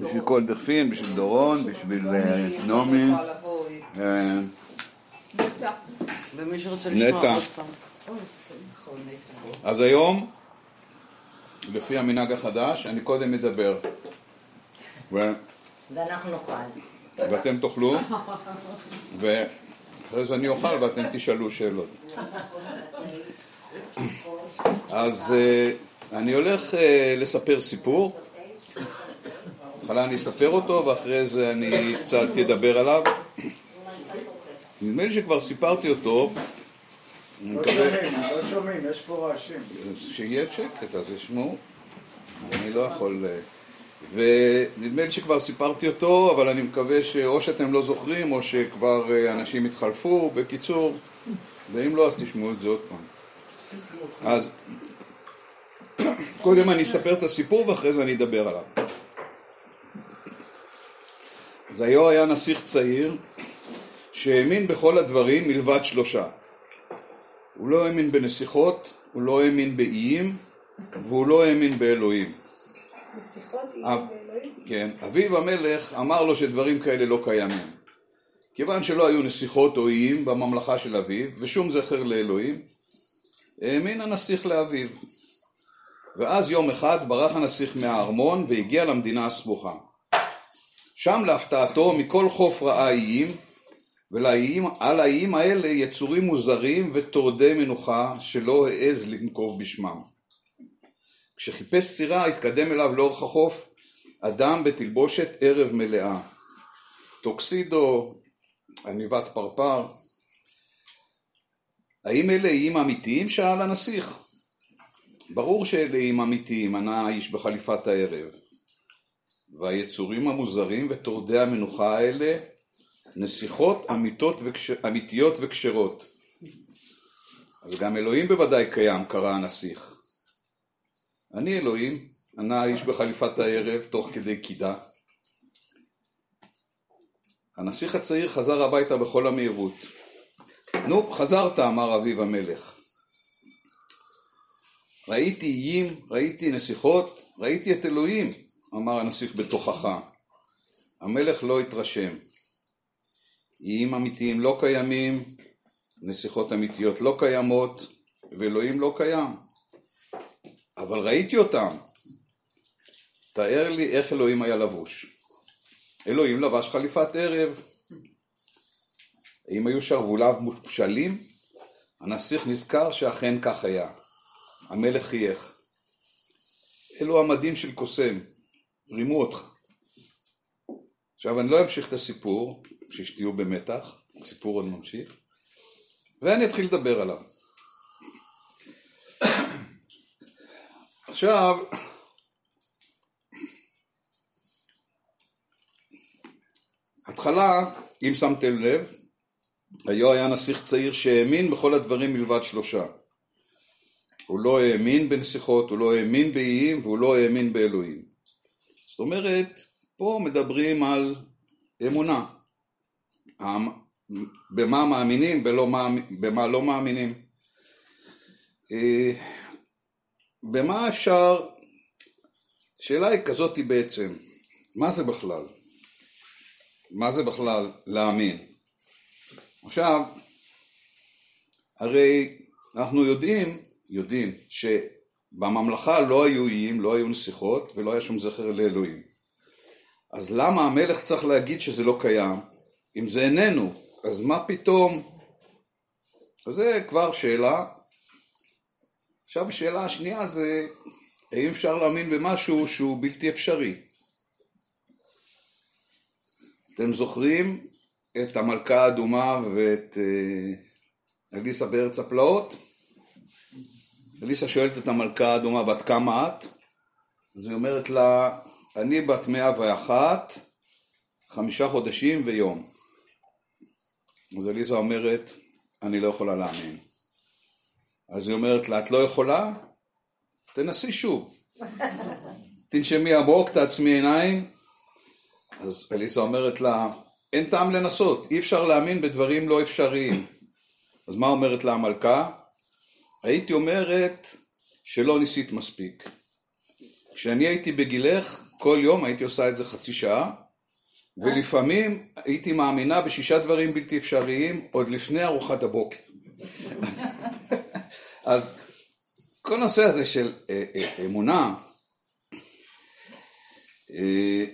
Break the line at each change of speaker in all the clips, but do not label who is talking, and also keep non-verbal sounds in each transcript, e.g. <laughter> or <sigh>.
בשביל כל דכפין, בשביל דורון, בשביל אה, נעמי. אה,
ומי שרוצה
נטע.
לשמוע עוד פעם.
אז היום, לפי המנהג החדש, אני קודם אדבר. ו-
ואנחנו נאכל.
ואתם תאכלו, ואחרי זה אני אוכל ואתם תשאלו שאלות. אז אה, אני הולך אה, לספר סיפור. בהתחלה אני אספר אותו ואחרי זה אני קצת אדבר עליו. נדמה לי שכבר סיפרתי אותו.
לא שומעים, לא שומעים, יש פה רעשים.
שיהיה שקט, אז ישמעו. אני לא יכול... אה, ונדמה לי שכבר סיפרתי אותו, אבל אני מקווה שאו שאתם לא זוכרים, או שכבר אה, אנשים התחלפו, בקיצור, ואם לא, אז תשמעו את זה עוד פעם. אז קודם אני אספר את הסיפור ואחרי זה אני אדבר עליו. אז היו היה נסיך צעיר שהאמין בכל הדברים מלבד שלושה. הוא לא האמין בנסיכות, הוא לא האמין באיים, והוא לא האמין באלוהים.
בשיחות
אה.
עם אלוהים.
כן, אביו המלך אמר לו שדברים כאלה לא קיימים. כיוון שלא היו נסיכות או איים בממלכה של אביו, ושום זכר לאלוהים, האמין הנסיך לאביו. ואז יום אחד ברח הנסיך מהארמון והגיע למדינה הסמוכה. שם להפתעתו מכל חוף ראה איים, ועל האיים האלה יצורים מוזרים וטורדי מנוחה שלא העז לנקוב בשמם. כשחיפש סירה התקדם אליו לאורך החוף אדם בתלבושת ערב מלאה. טוקסידו, עניבת פרפר. האם אלה איים אמיתיים? שאל הנסיך. ברור שאלה איים אמיתיים, ענה האיש בחליפת הערב. והיצורים המוזרים וטורדי המנוחה האלה נסיכות אמיתות וכש... אמיתיות וכשרות. אז גם אלוהים בוודאי קיים, קרא הנסיך. אני אלוהים, ענה האיש בחליפת הערב, תוך כדי קידה. הנסיך הצעיר חזר הביתה בכל המהירות. נו, חזרת, אמר אביו המלך. ראיתי איים, ראיתי נסיכות, ראיתי את אלוהים, אמר הנסיך בתוכחה. המלך לא התרשם. איים אמיתיים לא קיימים, נסיכות אמיתיות לא קיימות, ואלוהים לא קיים. אבל ראיתי אותם. תאר לי איך אלוהים היה לבוש. אלוהים לבש חליפת ערב. האם היו שרווליו מופשלים? הנסיך נזכר שאכן כך היה. המלך חייך. אלו המדים של קוסם, רימו אותך. עכשיו אני לא אמשיך את הסיפור, שתהיו במתח, הסיפור עוד ממשיך, ואני אתחיל לדבר עליו. עכשיו, התחלה, אם שמתם לב, היו היה נסיך צעיר שהאמין בכל הדברים מלבד שלושה. הוא לא האמין בנסיכות, הוא לא האמין באיים והוא לא האמין באלוהים. זאת אומרת, פה מדברים על אמונה. במה מאמינים, בלא, מאמ- במה לא מאמינים. אה, במה אפשר, השאלה היא כזאת בעצם, מה זה בכלל? מה זה בכלל להאמין? עכשיו, הרי אנחנו יודעים, יודעים שבממלכה לא היו איים, לא היו נסיכות ולא היה שום זכר לאלוהים. אז למה המלך צריך להגיד שזה לא קיים? אם זה איננו, אז מה פתאום? אז זה כבר שאלה. עכשיו השאלה השנייה זה, האם אפשר להאמין במשהו שהוא בלתי אפשרי? אתם זוכרים את המלכה האדומה ואת אה, אליסה בארץ הפלאות? אליסה שואלת את המלכה האדומה, בת כמה את? אז היא אומרת לה, אני בת מאה ואחת, חמישה חודשים ויום. אז אליסה אומרת, אני לא יכולה להאמין. אז היא אומרת לה, את לא יכולה? תנסי שוב. <laughs> תנשמי עמוק, תעצמי עיניים. אז אליסה אומרת לה, אין טעם לנסות, אי אפשר להאמין בדברים לא אפשריים. אז מה אומרת לה המלכה? הייתי אומרת שלא ניסית מספיק. כשאני הייתי בגילך, כל יום הייתי עושה את זה חצי שעה, ולפעמים הייתי מאמינה בשישה דברים בלתי אפשריים עוד לפני ארוחת הבוקר. <laughs> אז כל הנושא הזה של אה, אה, אמונה, אה,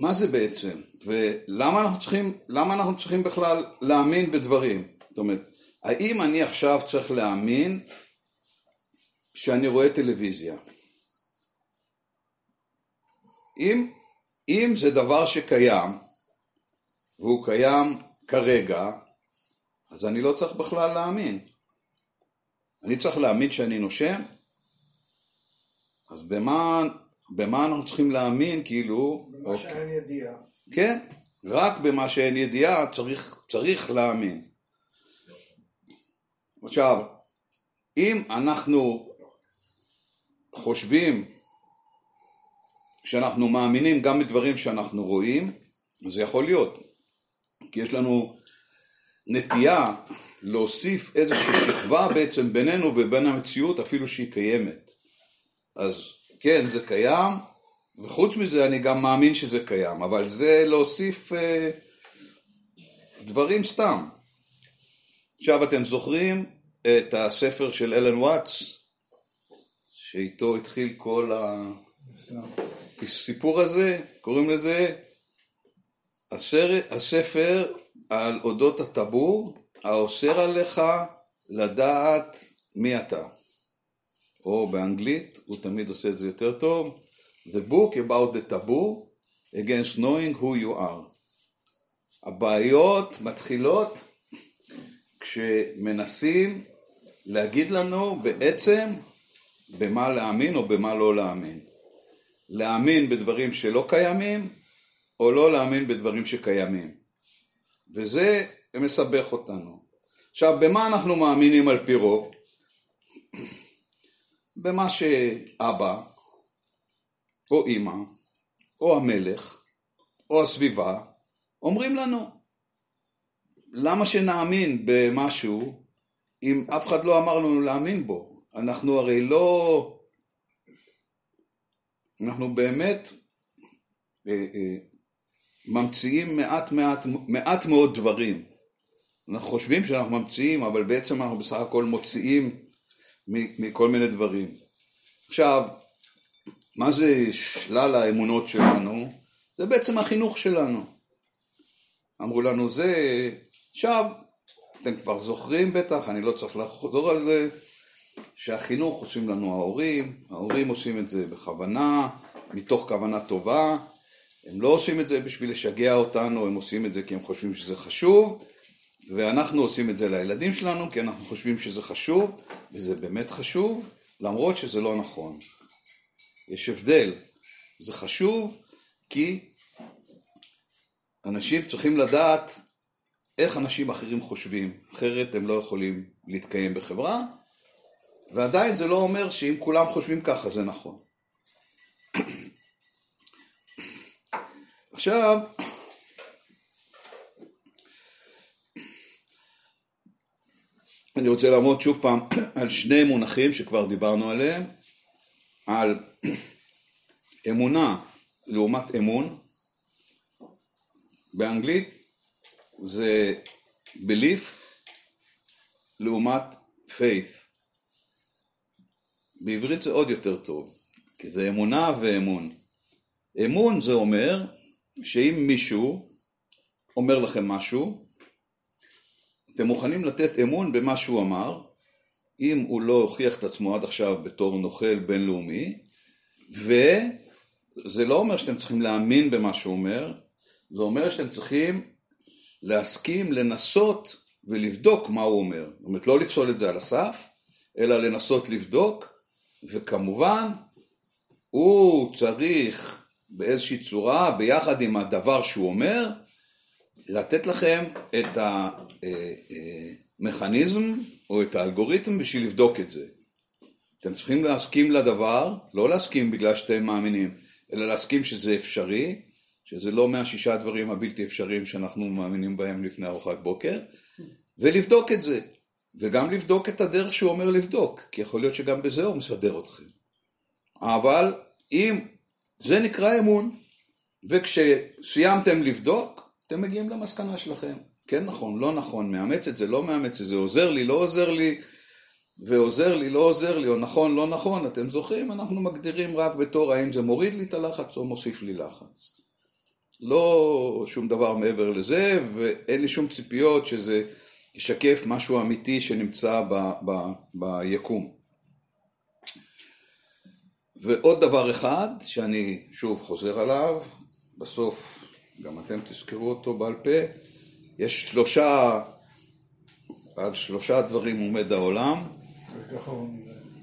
מה זה בעצם? ולמה אנחנו צריכים, אנחנו צריכים בכלל להאמין בדברים? זאת אומרת, האם אני עכשיו צריך להאמין שאני רואה טלוויזיה? אם, אם זה דבר שקיים, והוא קיים כרגע, אז אני לא צריך בכלל להאמין. אני צריך להאמין שאני נושם? אז במה, במה אנחנו צריכים להאמין, כאילו...
במה אוקיי. שאין ידיעה.
כן, רק במה שאין ידיעה צריך, צריך להאמין. עכשיו, אם אנחנו חושבים שאנחנו מאמינים גם בדברים שאנחנו רואים, זה יכול להיות. כי יש לנו נטייה להוסיף איזושהי שכבה בעצם בינינו ובין המציאות אפילו שהיא קיימת. אז כן, זה קיים, וחוץ מזה אני גם מאמין שזה קיים, אבל זה להוסיף אה, דברים סתם. עכשיו אתם זוכרים את הספר של אלן וואטס, שאיתו התחיל כל הסיפור הזה, קוראים לזה הסר, הספר על אודות הטבור האוסר עליך לדעת מי אתה. או באנגלית, הוא תמיד עושה את זה יותר טוב, The book about the taboo against knowing who you are. הבעיות מתחילות כשמנסים להגיד לנו בעצם במה להאמין או במה לא להאמין. להאמין בדברים שלא קיימים, או לא להאמין בדברים שקיימים. וזה מסבך אותנו. עכשיו, במה אנחנו מאמינים על פי רוב? <clears throat> במה שאבא, או אימא, או המלך, או הסביבה, אומרים לנו. למה שנאמין במשהו אם אף אחד לא אמר לנו להאמין בו? אנחנו הרי לא... אנחנו באמת אה, אה, ממציאים מעט, מעט, מעט מאוד דברים. אנחנו חושבים שאנחנו ממציאים, אבל בעצם אנחנו בסך הכל מוציאים מכל מיני דברים. עכשיו, מה זה שלל האמונות שלנו? זה בעצם החינוך שלנו. אמרו לנו זה, עכשיו, אתם כבר זוכרים בטח, אני לא צריך לחזור על זה, שהחינוך עושים לנו ההורים, ההורים עושים את זה בכוונה, מתוך כוונה טובה, הם לא עושים את זה בשביל לשגע אותנו, הם עושים את זה כי הם חושבים שזה חשוב, ואנחנו עושים את זה לילדים שלנו כי אנחנו חושבים שזה חשוב, וזה באמת חשוב, למרות שזה לא נכון. יש הבדל. זה חשוב כי אנשים צריכים לדעת איך אנשים אחרים חושבים, אחרת הם לא יכולים להתקיים בחברה, ועדיין זה לא אומר שאם כולם חושבים ככה זה נכון. עכשיו, אני רוצה לעמוד שוב פעם על שני מונחים שכבר דיברנו עליהם, על אמונה לעומת אמון. באנגלית זה belief לעומת faith. בעברית זה עוד יותר טוב, כי זה אמונה ואמון. אמון זה אומר שאם מישהו אומר לכם משהו, אתם מוכנים לתת אמון במה שהוא אמר, אם הוא לא הוכיח את עצמו עד עכשיו בתור נוכל בינלאומי, וזה לא אומר שאתם צריכים להאמין במה שהוא אומר, זה אומר שאתם צריכים להסכים, לנסות ולבדוק מה הוא אומר. זאת אומרת, לא לפסול את זה על הסף, אלא לנסות לבדוק, וכמובן, הוא צריך באיזושהי צורה, ביחד עם הדבר שהוא אומר, לתת לכם את המכניזם או את האלגוריתם בשביל לבדוק את זה. אתם צריכים להסכים לדבר, לא להסכים בגלל שאתם מאמינים, אלא להסכים שזה אפשרי, שזה לא מהשישה הדברים הבלתי אפשריים שאנחנו מאמינים בהם לפני ארוחת בוקר, ולבדוק את זה. וגם לבדוק את הדרך שהוא אומר לבדוק, כי יכול להיות שגם בזה הוא מסדר אתכם. אבל אם, זה נקרא אמון, וכשסיימתם לבדוק, אתם מגיעים למסקנה שלכם. כן נכון, לא נכון, מאמץ את זה, לא מאמץ את זה, עוזר לי, לא עוזר לי, ועוזר לי, לא עוזר לי, או נכון, לא נכון, אתם זוכרים? אנחנו מגדירים רק בתור האם זה מוריד לי את הלחץ או מוסיף לי לחץ. לא שום דבר מעבר לזה, ואין לי שום ציפיות שזה ישקף משהו אמיתי שנמצא ב, ב, ביקום. ועוד דבר אחד, שאני שוב חוזר עליו, בסוף גם אתם תזכרו אותו בעל פה, יש שלושה, על שלושה דברים עומד העולם,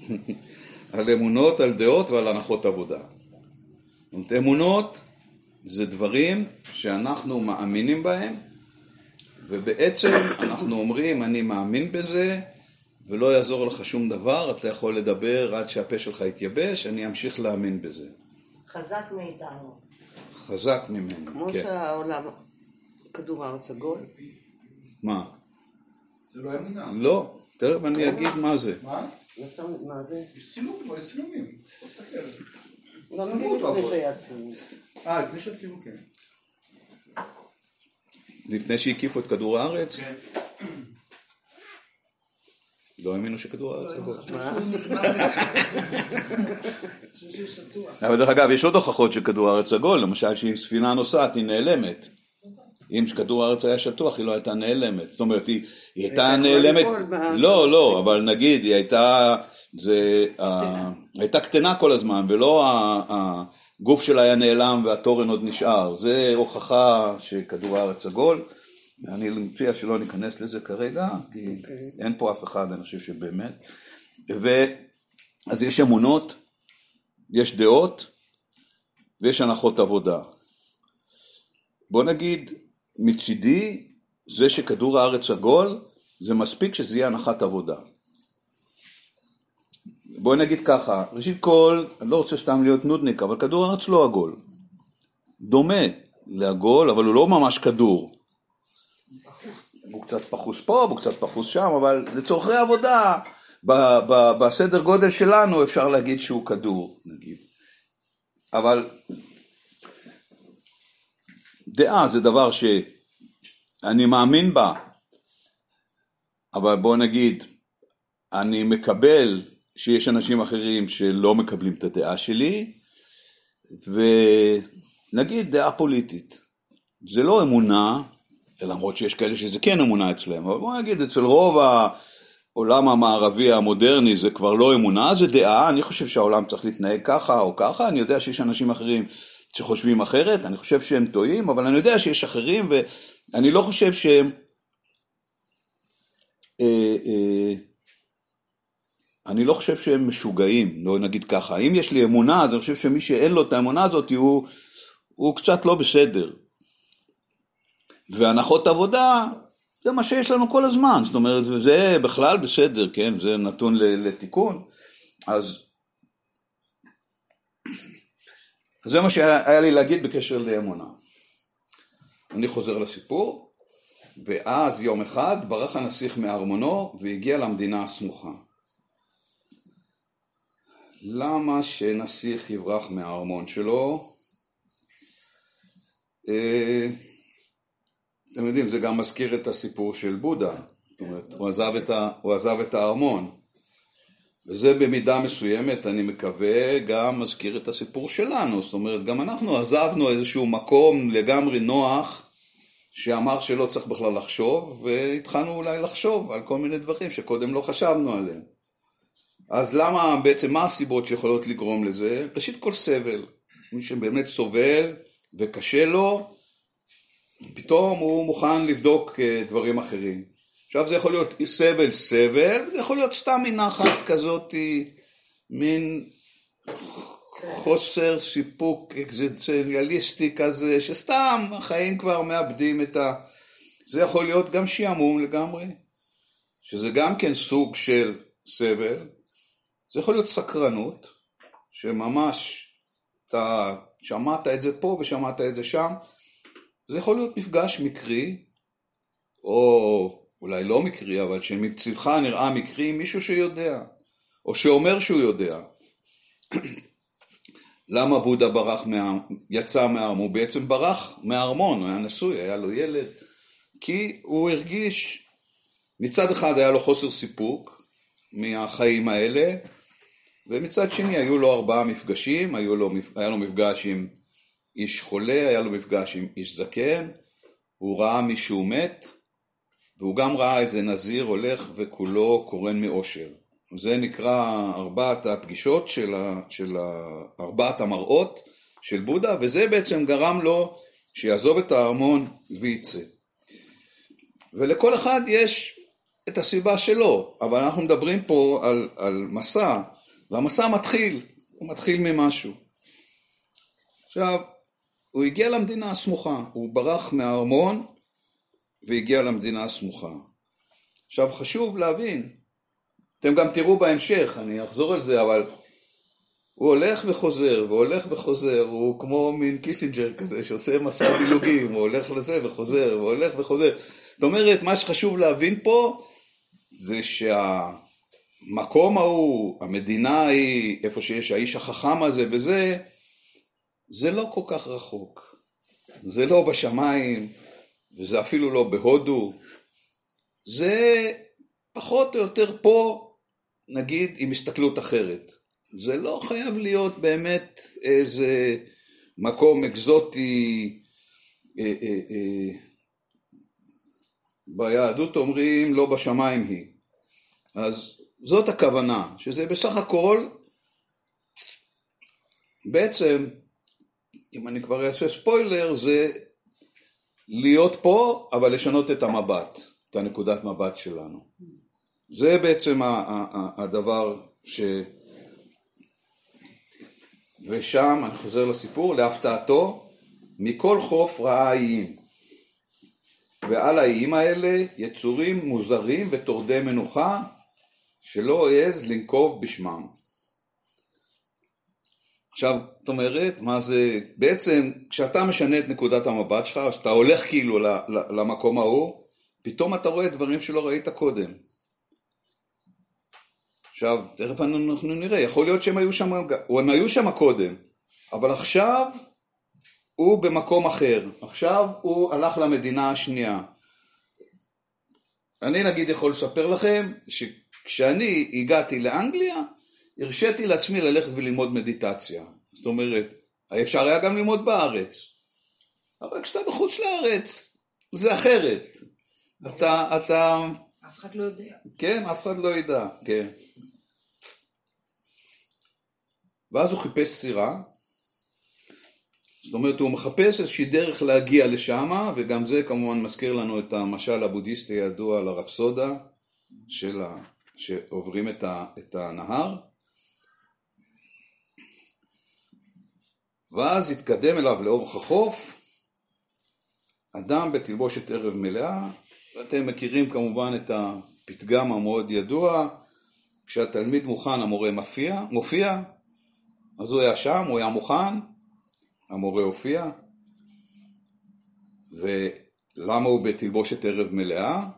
<laughs> על אמונות, על דעות ועל הנחות עבודה. אמונות זה דברים שאנחנו מאמינים בהם, ובעצם אנחנו אומרים, אני מאמין בזה, ולא יעזור לך שום דבר, אתה יכול לדבר עד שהפה שלך יתייבש, אני אמשיך להאמין בזה.
חזק מאיתנו.
חזק ממנו,
כמו
כן.
שהעולם, כדור הארץ עגול.
מה?
זה לא אמונה.
לא, תכף אני אגיד מה זה.
מה?
מה זה?
תסתכל.
לא
צילמו
נגיד
אותו
לפני. שהיה צילום.
אה, לפני כן.
לפני שהקיפו את כדור הארץ,
כן.
לא האמינו שכדור הארץ עגול.
מה?
אבל דרך אגב, יש עוד הוכחות שכדור הארץ עגול, למשל שאם ספינה נוסעת היא נעלמת. אם כדור הארץ היה שטוח היא לא הייתה נעלמת. זאת אומרת, היא, הייתה נעלמת, לא, לא, אבל נגיד, היא הייתה, הייתה קטנה כל הזמן, ולא הגוף שלה היה נעלם והתורן עוד נשאר. זה הוכחה שכדור הארץ עגול. אני מציע שלא ניכנס לזה כרגע, כי אין פה אף אחד, אני חושב שבאמת. ו... אז יש אמונות, יש דעות ויש הנחות עבודה. בוא נגיד, מצידי, זה שכדור הארץ עגול, זה מספיק שזה יהיה הנחת עבודה. בוא נגיד ככה, ראשית כל, אני לא רוצה סתם להיות נודניק, אבל כדור הארץ לא עגול. דומה לעגול, אבל הוא לא ממש כדור. הוא קצת פחוס פה, הוא קצת פחוס שם, אבל לצורכי עבודה, בסדר גודל שלנו אפשר להגיד שהוא כדור, נגיד. אבל דעה זה דבר שאני מאמין בה, אבל בוא נגיד, אני מקבל שיש אנשים אחרים שלא מקבלים את הדעה שלי, ונגיד דעה פוליטית. זה לא אמונה, למרות שיש כאלה שזה כן אמונה אצלם, אבל בוא נגיד אצל רוב העולם המערבי המודרני זה כבר לא אמונה, זה דעה, אני חושב שהעולם צריך להתנהג ככה או ככה, אני יודע שיש אנשים אחרים שחושבים אחרת, אני חושב שהם טועים, אבל אני יודע שיש אחרים ואני לא חושב שהם... אה, אה, אני לא חושב שהם משוגעים, לא נגיד ככה. אם יש לי אמונה, אז אני חושב שמי שאין לו את האמונה הזאת הוא, הוא קצת לא בסדר. והנחות עבודה, זה מה שיש לנו כל הזמן, זאת אומרת, זה בכלל בסדר, כן, זה נתון לתיקון. אז זה מה שהיה לי להגיד בקשר לאמונה. אני חוזר לסיפור, ואז יום אחד ברח הנסיך מארמונו והגיע למדינה הסמוכה. למה שנסיך יברח מהארמון שלו? אה, אתם יודעים, זה גם מזכיר את הסיפור של בודה. זאת אומרת, הוא עזב את, ה, הוא עזב את הארמון. וזה במידה מסוימת, אני מקווה, גם מזכיר את הסיפור שלנו. זאת אומרת, גם אנחנו עזבנו איזשהו מקום לגמרי נוח, שאמר שלא צריך בכלל לחשוב, והתחלנו אולי לחשוב על כל מיני דברים שקודם לא חשבנו עליהם. אז למה, בעצם, מה הסיבות שיכולות לגרום לזה? ראשית כל סבל. מי שבאמת סובל וקשה לו, פתאום הוא מוכן לבדוק אה, דברים אחרים. עכשיו זה יכול להיות סבל סבל, זה יכול להיות סתם מין נחת כזאת, מין חוסר סיפוק אקזיטנציאליסטי כזה, שסתם החיים כבר מאבדים את ה... זה יכול להיות גם שעמום לגמרי, שזה גם כן סוג של סבל, זה יכול להיות סקרנות, שממש אתה שמעת את זה פה ושמעת את זה שם, זה יכול להיות מפגש מקרי, או אולי לא מקרי, אבל שמצדך נראה מקרי, מישהו שיודע, או שאומר שהוא יודע. <coughs> למה בודה ברח, מה, יצא מהארמון? הוא בעצם ברח מהארמון, הוא היה נשוי, היה לו ילד, כי הוא הרגיש, מצד אחד היה לו חוסר סיפוק מהחיים האלה, ומצד שני היו לו ארבעה מפגשים, היו לו, היה לו מפגש עם איש חולה, היה לו מפגש עם איש זקן, הוא ראה מישהו מת, והוא גם ראה איזה נזיר הולך וכולו קורן מאושר. זה נקרא ארבעת הפגישות של, ה, של ה, ארבעת המראות של בודה, וזה בעצם גרם לו שיעזוב את הארמון וייצא. ולכל אחד יש את הסיבה שלו, אבל אנחנו מדברים פה על, על מסע, והמסע מתחיל, הוא מתחיל ממשהו. עכשיו, הוא הגיע למדינה הסמוכה, הוא ברח מהארמון והגיע למדינה הסמוכה. עכשיו חשוב להבין, אתם גם תראו בהמשך, אני אחזור על זה, אבל הוא הולך וחוזר, והולך וחוזר, הוא כמו מין קיסינג'ר כזה שעושה מסע דילוגים, הוא הולך לזה וחוזר, והולך וחוזר. זאת אומרת, מה שחשוב להבין פה, זה שהמקום ההוא, המדינה ההיא, איפה שיש האיש החכם הזה וזה, זה לא כל כך רחוק. זה לא בשמיים, וזה אפילו לא בהודו. זה פחות או יותר פה, נגיד, עם הסתכלות אחרת. זה לא חייב להיות באמת איזה מקום אקזוטי. אה, אה, אה, ביהדות אומרים לא בשמיים היא. אז זאת הכוונה, שזה בסך הכל בעצם אם אני כבר אעשה ספוילר, זה להיות פה, אבל לשנות את המבט, את הנקודת מבט שלנו. זה בעצם הדבר ש... ושם, אני חוזר לסיפור, להפתעתו, מכל חוף ראה איים. ועל האיים האלה יצורים מוזרים וטורדי מנוחה, שלא העז לנקוב בשמם. עכשיו, זאת אומרת, מה זה, בעצם כשאתה משנה את נקודת המבט שלך, כשאתה הולך כאילו למקום ההוא, פתאום אתה רואה דברים שלא ראית קודם. עכשיו, תכף אנחנו נראה, יכול להיות שהם היו שם, הם היו שם קודם, אבל עכשיו הוא במקום אחר, עכשיו הוא הלך למדינה השנייה. אני נגיד יכול לספר לכם שכשאני הגעתי לאנגליה, הרשיתי לעצמי ללכת וללמוד מדיטציה. זאת אומרת, אפשר היה גם ללמוד בארץ. אבל כשאתה בחוץ לארץ, זה אחרת. אתה, אתה...
אף אחד לא יודע.
כן, אף אחד לא ידע, כן. ואז הוא חיפש סירה. זאת אומרת, הוא מחפש איזושהי דרך להגיע לשם, וגם זה כמובן מזכיר לנו את המשל הבודהיסטי הידוע על הרפסודה, של ה... שעוברים את, ה... את הנהר. ואז התקדם אליו לאורך החוף, אדם בתלבושת ערב מלאה, ואתם מכירים כמובן את הפתגם המאוד ידוע, כשהתלמיד מוכן המורה מופיע, מופיע, אז הוא היה שם, הוא היה מוכן, המורה הופיע, ולמה הוא בתלבושת ערב מלאה?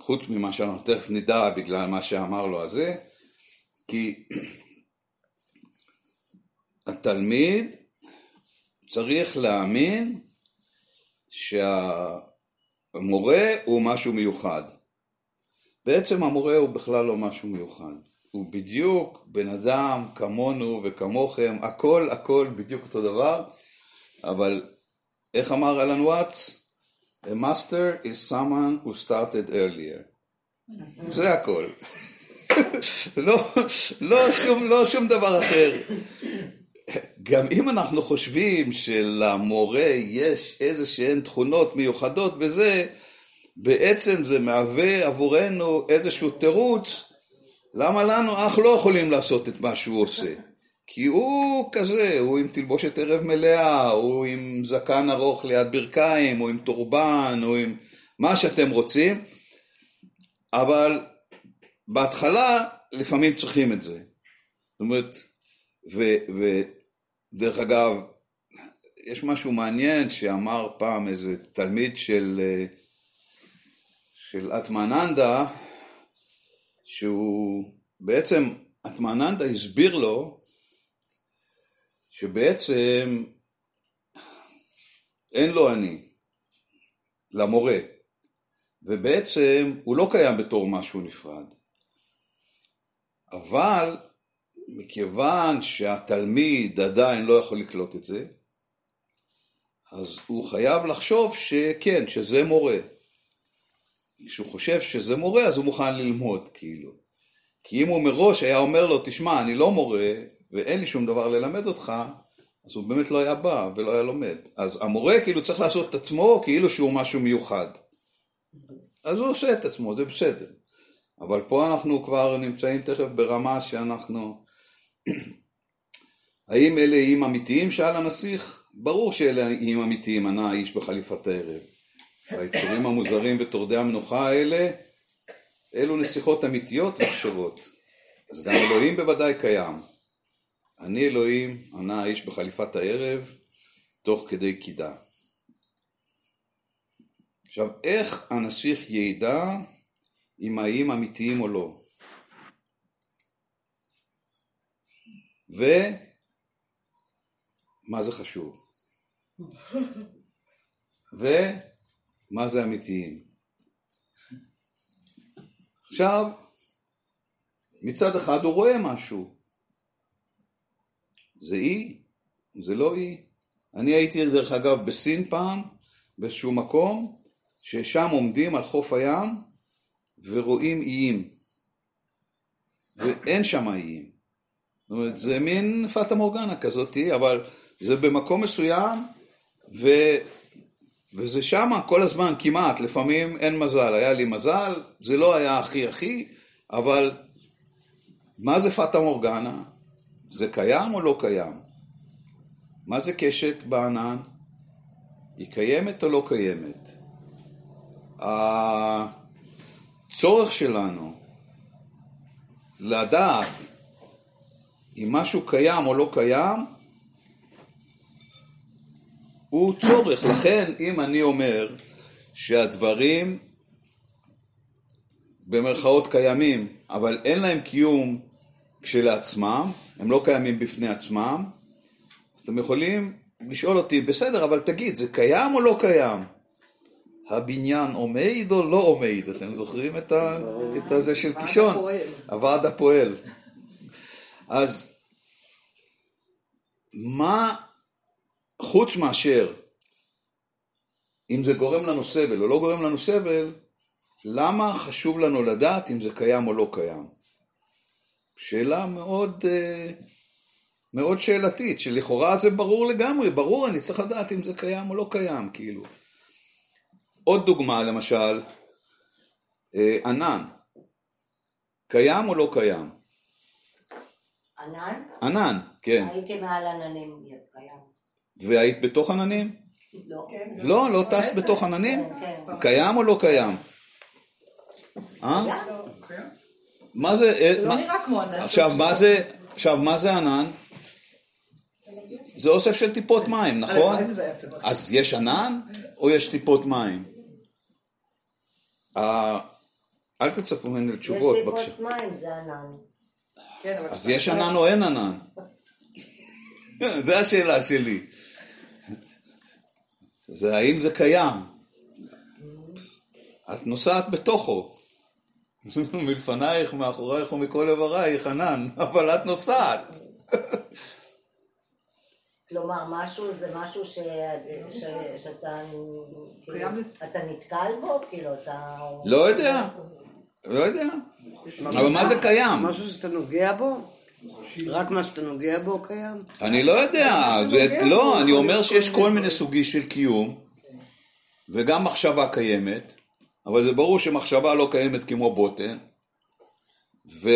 חוץ ממה שאנחנו תכף נדע בגלל מה שאמר לו הזה, כי התלמיד צריך להאמין שהמורה הוא משהו מיוחד. בעצם המורה הוא בכלל לא משהו מיוחד. הוא בדיוק בן אדם כמונו וכמוכם, הכל הכל בדיוק אותו דבר, אבל איך אמר אלן וואטס? A master is someone who started earlier. זה הכל. לא, לא, שום, לא שום דבר אחר. גם אם אנחנו חושבים שלמורה יש איזה שהן תכונות מיוחדות בזה, בעצם זה מהווה עבורנו איזשהו תירוץ למה לנו, אנחנו לא יכולים לעשות את מה שהוא עושה. כי הוא כזה, הוא עם תלבושת ערב מלאה, הוא עם זקן ארוך ליד ברכיים, הוא עם טורבן, הוא עם מה שאתם רוצים, אבל בהתחלה לפעמים צריכים את זה. זאת אומרת, ודרך אגב, יש משהו מעניין שאמר פעם איזה תלמיד של, של אטמננדה, שהוא בעצם, אטמננדה הסביר לו שבעצם אין לו אני, למורה, ובעצם הוא לא קיים בתור משהו נפרד. אבל מכיוון שהתלמיד עדיין לא יכול לקלוט את זה, אז הוא חייב לחשוב שכן, שזה מורה. כשהוא חושב שזה מורה, אז הוא מוכן ללמוד, כאילו. כי אם הוא מראש היה אומר לו, תשמע, אני לא מורה, ואין לי שום דבר ללמד אותך, אז הוא באמת לא היה בא ולא היה לומד. אז המורה כאילו צריך לעשות את עצמו כאילו שהוא משהו מיוחד. אז הוא עושה את עצמו, זה בסדר. אבל פה אנחנו כבר נמצאים תכף ברמה שאנחנו... <clears throat> האם אלה איים אמיתיים? שאל הנסיך. ברור שאלה איים אמיתיים, ענה האיש בחליפת הערב. היצורים המוזרים וטורדי המנוחה האלה, אלו נסיכות אמיתיות וכשרות. אז גם אלוהים בוודאי קיים. אני אלוהים, ענה האיש בחליפת הערב, תוך כדי קידה. עכשיו, איך הנסיך ידע אם האיים אמיתיים או לא? ומה זה חשוב? ומה זה אמיתיים? עכשיו, מצד אחד הוא רואה משהו. זה אי, זה לא אי. אני הייתי דרך אגב בסין פעם, באיזשהו מקום, ששם עומדים על חוף הים ורואים איים. ואין שם איים. זאת אומרת, זה מין פטה מורגנה כזאתי, אבל זה במקום מסוים, ו... וזה שמה כל הזמן, כמעט, לפעמים אין מזל. היה לי מזל, זה לא היה הכי הכי, אבל מה זה פטה מורגנה? זה קיים או לא קיים? מה זה קשת בענן? היא קיימת או לא קיימת? הצורך שלנו לדעת אם משהו קיים או לא קיים הוא צורך. לכן, אם אני אומר שהדברים במרכאות קיימים, אבל אין להם קיום כשלעצמם, הם לא קיימים בפני עצמם, אז אתם יכולים לשאול אותי, בסדר, אבל תגיד, זה קיים או לא קיים? הבניין עומד או לא עומד? אתם זוכרים את, ה... את הזה של קישון? הוועד הפועל. אז מה, חוץ מאשר אם זה גורם לנו סבל או לא גורם לנו סבל, למה חשוב לנו לדעת אם זה קיים או לא קיים? שאלה מאוד, אה, מאוד שאלתית, שלכאורה זה ברור לגמרי, ברור, אני צריך לדעת אם זה קיים או לא קיים, כאילו. עוד דוגמה, למשל, אה, ענן, קיים או לא קיים?
ענן?
ענן, כן.
הייתי מעל עננים, קיים.
והיית בתוך עננים?
לא.
לא, לא טסת בתוך עננים?
כן, כן.
קיים או לא קיים? אה? מה זה, אה,
זה לא
מה-
נראה כמו ענן.
עכשיו, מה זה, עכשיו, מה זה ענן? זה אוסף של טיפות מים, נכון?
וזה היה צמח.
אז יש ענן או יש טיפות מים? אה, אל תצפו ממני
יש
לתשובות, בבקשה.
טיפות מים, זה ענן.
כן,
אז יש ענן או אין ענן? <laughs> זו השאלה שלי. זה האם זה קיים? את נוסעת בתוכו. <laughs> מלפנייך, מאחורייך ומכל איברייך ענן, <laughs> אבל את נוסעת.
כלומר, משהו זה משהו ש... ש... שאתה... אתה נתקל בו? כאילו, אתה...
לא יודע, לא יודע. אבל מה זה קיים?
משהו שאתה נוגע בו? רק מה שאתה נוגע בו קיים?
אני לא יודע, זה, לא, אני אומר שיש כל מיני סוגים של קיום, וגם מחשבה קיימת, אבל זה ברור שמחשבה לא קיימת כמו בוטן, ו...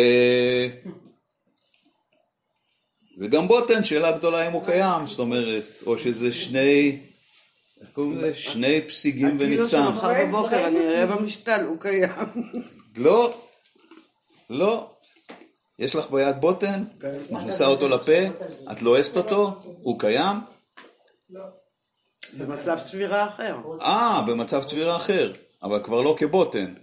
וגם בוטן, שאלה גדולה אם הוא קיים, זאת אומרת, או שזה שני, איך קוראים לזה? שני פסיגים
כאילו
וניצן.
שמחר בבוקר אני אראה במשתל, הוא קיים.
לא, לא. יש לך ביד בוטן, מכניסה אותו לפה, את לועסת אותו, הוא קיים?
במצב צבירה אחר.
אה, במצב צבירה אחר, אבל כבר לא כבוטן.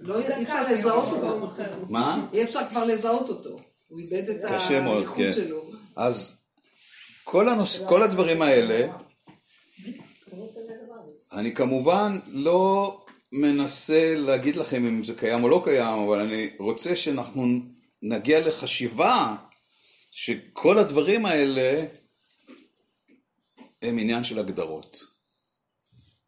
לא, אי אפשר לזהות אותו.
מה?
אי אפשר כבר לזהות אותו. הוא איבד את
קשה מאוד,
הייחוד
כן.
שלו.
אז כל, הנוש... כל הדברים האלה, אני כמובן לא מנסה להגיד לכם אם זה קיים או לא קיים, אבל אני רוצה שאנחנו נגיע לחשיבה שכל הדברים האלה הם עניין של הגדרות.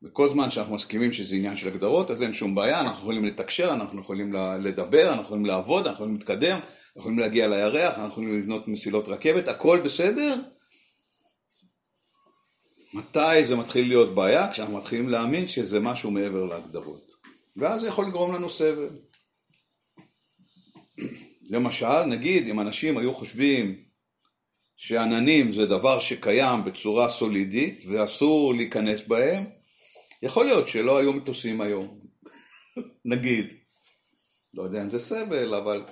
וכל זמן שאנחנו מסכימים שזה עניין של הגדרות, אז אין שום בעיה, אנחנו יכולים לתקשר, אנחנו יכולים לדבר, אנחנו יכולים לעבוד, אנחנו יכולים להתקדם, אנחנו יכולים להגיע לירח, אנחנו יכולים לבנות מסילות רכבת, הכל בסדר. מתי זה מתחיל להיות בעיה? כשאנחנו מתחילים להאמין שזה משהו מעבר להגדרות. ואז זה יכול לגרום לנו סבל. למשל, נגיד, אם אנשים היו חושבים שעננים זה דבר שקיים בצורה סולידית ואסור להיכנס בהם, יכול להיות שלא היו מטוסים היום. נגיד. לא יודע אם זה סבל, אבל...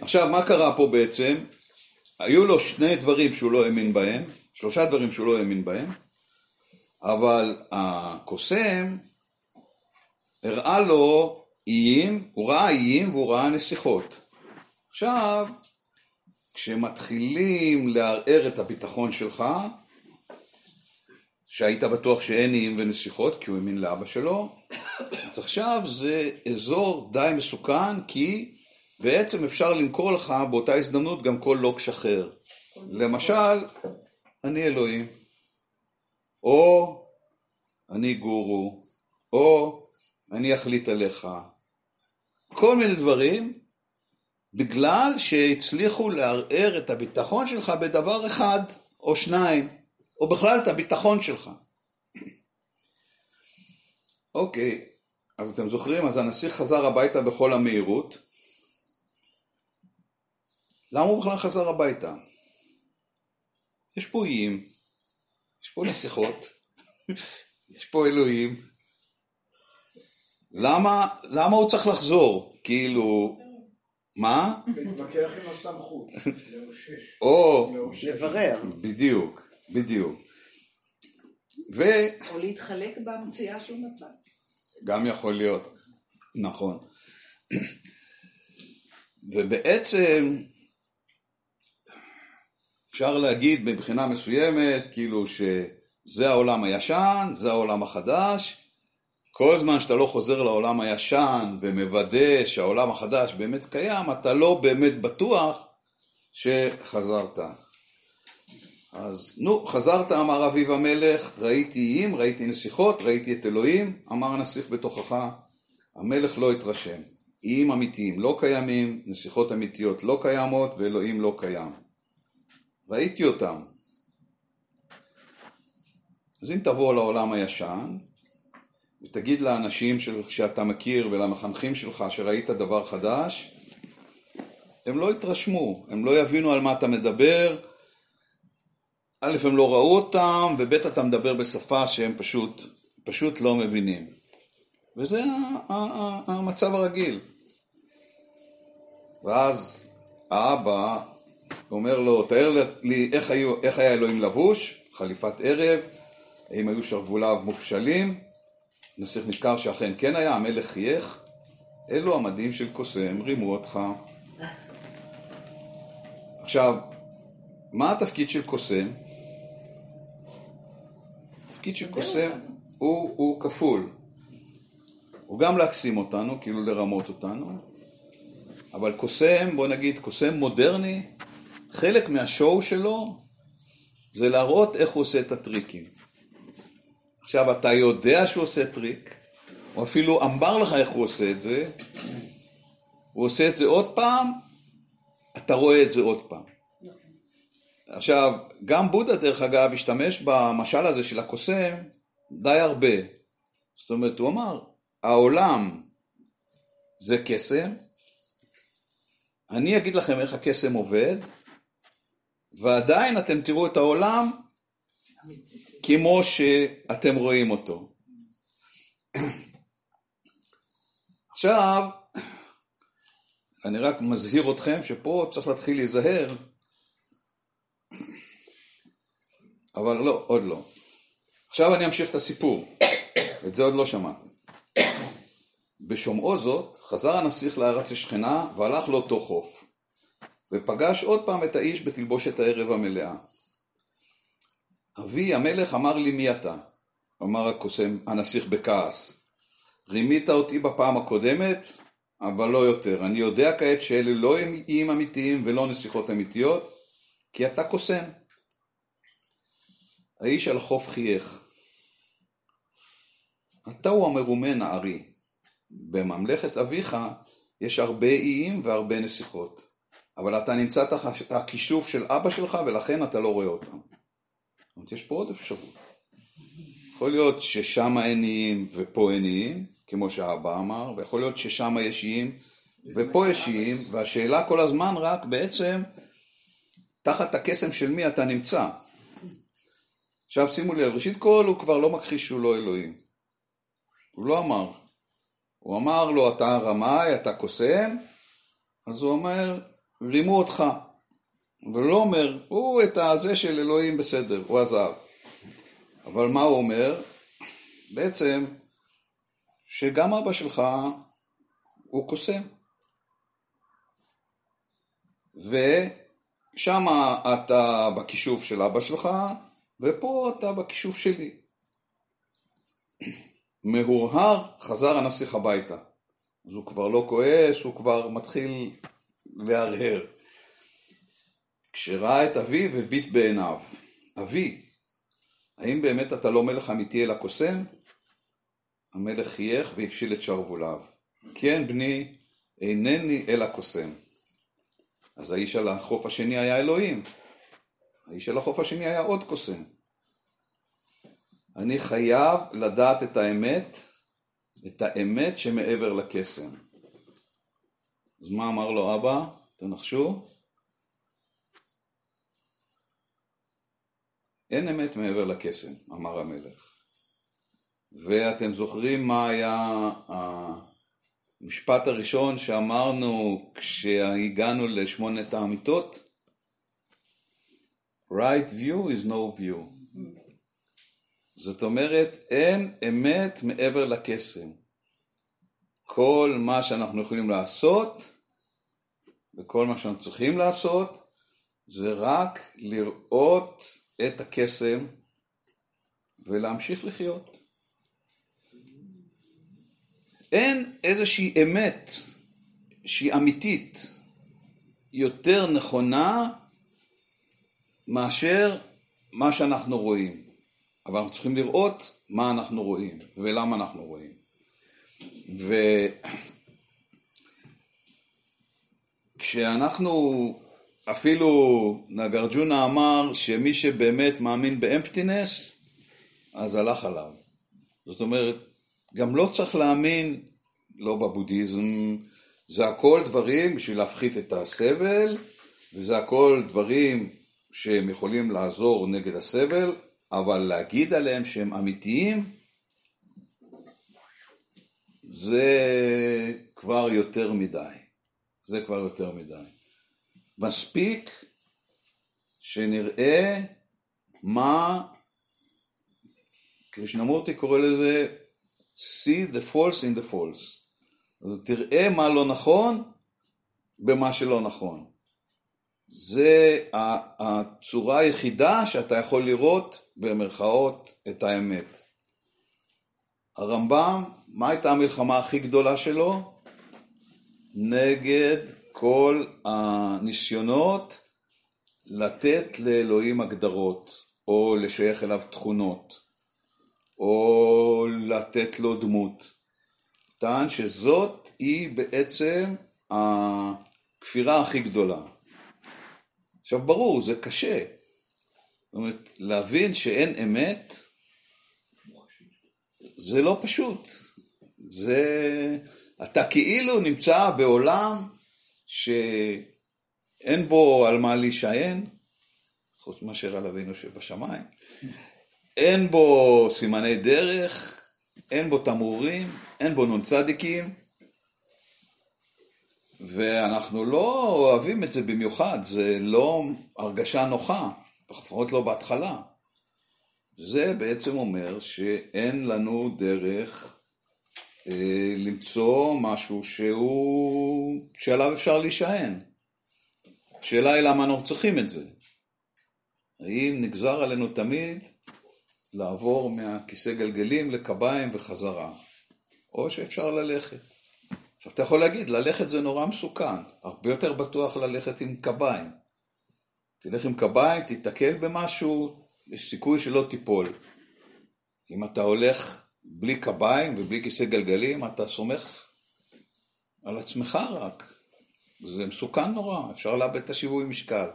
עכשיו, מה קרה פה בעצם? היו לו שני דברים שהוא לא האמין בהם, שלושה דברים שהוא לא האמין בהם, אבל הקוסם הראה לו איים, הוא ראה איים והוא ראה נסיכות. עכשיו, כשמתחילים לערער את הביטחון שלך, שהיית בטוח שאין איים ונסיכות, כי הוא האמין לאבא שלו, אז עכשיו זה אזור די מסוכן, כי בעצם אפשר למכור לך באותה הזדמנות גם כל לוקש אחר. למשל, אני אלוהים, או אני גורו, או אני אחליט עליך. כל מיני דברים, בגלל שהצליחו לערער את הביטחון שלך בדבר אחד או שניים, או בכלל את הביטחון שלך. אוקיי, אז אתם זוכרים, אז הנסיך חזר הביתה בכל המהירות. למה הוא בכלל חזר הביתה? יש פה איים, יש פה נסיכות, <laughs> יש פה אלוהים. למה, למה הוא צריך לחזור? כאילו, מה?
להתווכח עם הסמכות. לאושש.
או,
לאושש.
לברר.
בדיוק, בדיוק.
או להתחלק במציאה שהוא מצא.
וגם יכול להיות, נכון. ובעצם אפשר להגיד מבחינה מסוימת, כאילו שזה העולם הישן, זה העולם החדש. כל זמן שאתה לא חוזר לעולם הישן ומוודא שהעולם החדש באמת קיים, אתה לא באמת בטוח שחזרת. אז נו, חזרת, אמר אביב המלך, ראיתי איים, ראיתי נסיכות, ראיתי את אלוהים, אמר הנסיך בתוכך, המלך לא התרשם. איים אמיתיים לא קיימים, נסיכות אמיתיות לא קיימות, ואלוהים לא קיים. ראיתי אותם. אז אם תבוא לעולם הישן, ותגיד לאנשים של, שאתה מכיר ולמחנכים שלך שראית דבר חדש, הם לא יתרשמו, הם לא יבינו על מה אתה מדבר, א', הם לא ראו אותם, וב', אתה מדבר בשפה שהם פשוט, פשוט לא מבינים. וזה המצב הרגיל. ואז האבא אומר לו, תאר לי איך, היו, איך היה אלוהים לבוש, חליפת ערב, האם היו שרווליו מופשלים, נסיך נזכר שאכן כן היה, המלך חייך, אלו המדים של קוסם, רימו אותך. עכשיו, מה התפקיד של קוסם? התפקיד של קוסם הוא, הוא כפול. הוא גם להקסים אותנו, כאילו לרמות אותנו, אבל קוסם, בוא נגיד, קוסם מודרני, חלק מהשואו שלו זה להראות איך הוא עושה את הטריקים. עכשיו, אתה יודע שהוא עושה טריק, הוא אפילו אמר לך איך הוא עושה את זה, הוא עושה את זה עוד פעם, אתה רואה את זה עוד פעם. עכשיו, גם בודה, דרך אגב, השתמש במשל הזה של הקוסם די הרבה. זאת אומרת, הוא אמר, העולם זה קסם, אני אגיד לכם איך הקסם עובד, ועדיין אתם תראו את העולם כמו שאתם רואים אותו. עכשיו, אני רק מזהיר אתכם שפה צריך להתחיל להיזהר, אבל לא, עוד לא. עכשיו אני אמשיך את הסיפור, <coughs> את זה עוד לא שמעתי. בשומעו זאת, חזר הנסיך לארץ השכנה והלך לאותו חוף, ופגש עוד פעם את האיש בתלבושת הערב המלאה. אבי המלך אמר לי מי אתה? אמר הקוסם, הנסיך בכעס. רימית אותי בפעם הקודמת, אבל לא יותר. אני יודע כעת שאלה לא איים אמיתיים ולא נסיכות אמיתיות, כי אתה קוסם. האיש על החוף חייך. אתה הוא המרומה נערי. בממלכת אביך יש הרבה איים והרבה נסיכות, אבל אתה נמצא תחת הכישוף של אבא שלך ולכן אתה לא רואה אותם. זאת אומרת, יש פה עוד אפשרות. יכול להיות ששם אין איים ופה אין איים, כמו שאבא אמר, ויכול להיות ששם יש איים ופה יש איים, והשאלה כל הזמן רק בעצם תחת הקסם של מי אתה נמצא. עכשיו שימו לב, ראשית כל הוא כבר לא מכחיש שהוא לא אלוהים. הוא לא אמר. הוא אמר לו אתה רמאי, אתה קוסם, אז הוא אומר רימו אותך. אבל לא אומר, הוא את הזה של אלוהים בסדר, הוא עזב. אבל מה הוא אומר? בעצם, שגם אבא שלך הוא קוסם. ושם אתה בכישוף של אבא שלך, ופה אתה בכישוף שלי. מהורהר חזר הנסיך הביתה. אז הוא כבר לא כועס, הוא כבר מתחיל להרהר. כשראה את אביו הביט בעיניו. אבי, האם באמת אתה לא מלך אמיתי אלא קוסם? המלך חייך והפשיל את שרוולים. כן, בני, אינני אלא קוסם. אז האיש על החוף השני היה אלוהים. האיש על החוף השני היה עוד קוסם. אני חייב לדעת את האמת, את האמת שמעבר לקסם. אז מה אמר לו אבא? תנחשו. אין אמת מעבר לקסם, אמר המלך. ואתם זוכרים מה היה המשפט הראשון שאמרנו כשהגענו לשמונת האמיתות? right view is no view. זאת אומרת, אין אמת מעבר לקסם. כל מה שאנחנו יכולים לעשות, וכל מה שאנחנו צריכים לעשות, זה רק לראות את הקסם ולהמשיך לחיות. אין איזושהי אמת שהיא אמיתית יותר נכונה מאשר מה שאנחנו רואים. אבל אנחנו צריכים לראות מה אנחנו רואים ולמה אנחנו רואים. וכשאנחנו, <clears throat> אפילו נגרג'ונה אמר שמי שבאמת מאמין באמפטינס, אז הלך עליו. זאת אומרת, גם לא צריך להאמין, לא בבודהיזם, זה הכל דברים בשביל להפחית את הסבל, וזה הכל דברים שהם יכולים לעזור נגד הסבל, אבל להגיד עליהם שהם אמיתיים, זה כבר יותר מדי. זה כבר יותר מדי. מספיק שנראה מה, קרישנמורטי קורא לזה see the false in the false. אז תראה מה לא נכון במה שלא נכון. זה הצורה היחידה שאתה יכול לראות במרכאות את האמת. הרמב"ם, מה הייתה המלחמה הכי גדולה שלו? נגד כל הניסיונות לתת לאלוהים הגדרות, או לשייך אליו תכונות, או לתת לו דמות. טען שזאת היא בעצם הכפירה הכי גדולה. עכשיו ברור, זה קשה. זאת אומרת, להבין שאין אמת, זה לא פשוט. זה... אתה כאילו נמצא בעולם שאין בו על מה להישען, חוץ מאשר על אבינו שבשמיים. אין בו סימני דרך, אין בו תמרורים, אין בו נ"צ, ואנחנו לא אוהבים את זה במיוחד, זה לא הרגשה נוחה. לפחות לא בהתחלה. זה בעצם אומר שאין לנו דרך אה, למצוא משהו שהוא, שעליו אפשר להישען. השאלה היא למה אנחנו צריכים את זה. האם נגזר עלינו תמיד לעבור מהכיסא גלגלים לקביים וחזרה, או שאפשר ללכת. עכשיו אתה יכול להגיד, ללכת זה נורא מסוכן, הרבה יותר בטוח ללכת עם קביים. תלך עם קביים, תיתקל במשהו, יש סיכוי שלא תיפול. אם אתה הולך בלי קביים ובלי כיסא גלגלים, אתה סומך על עצמך רק. זה מסוכן נורא, אפשר לאבד את השיווי משקל.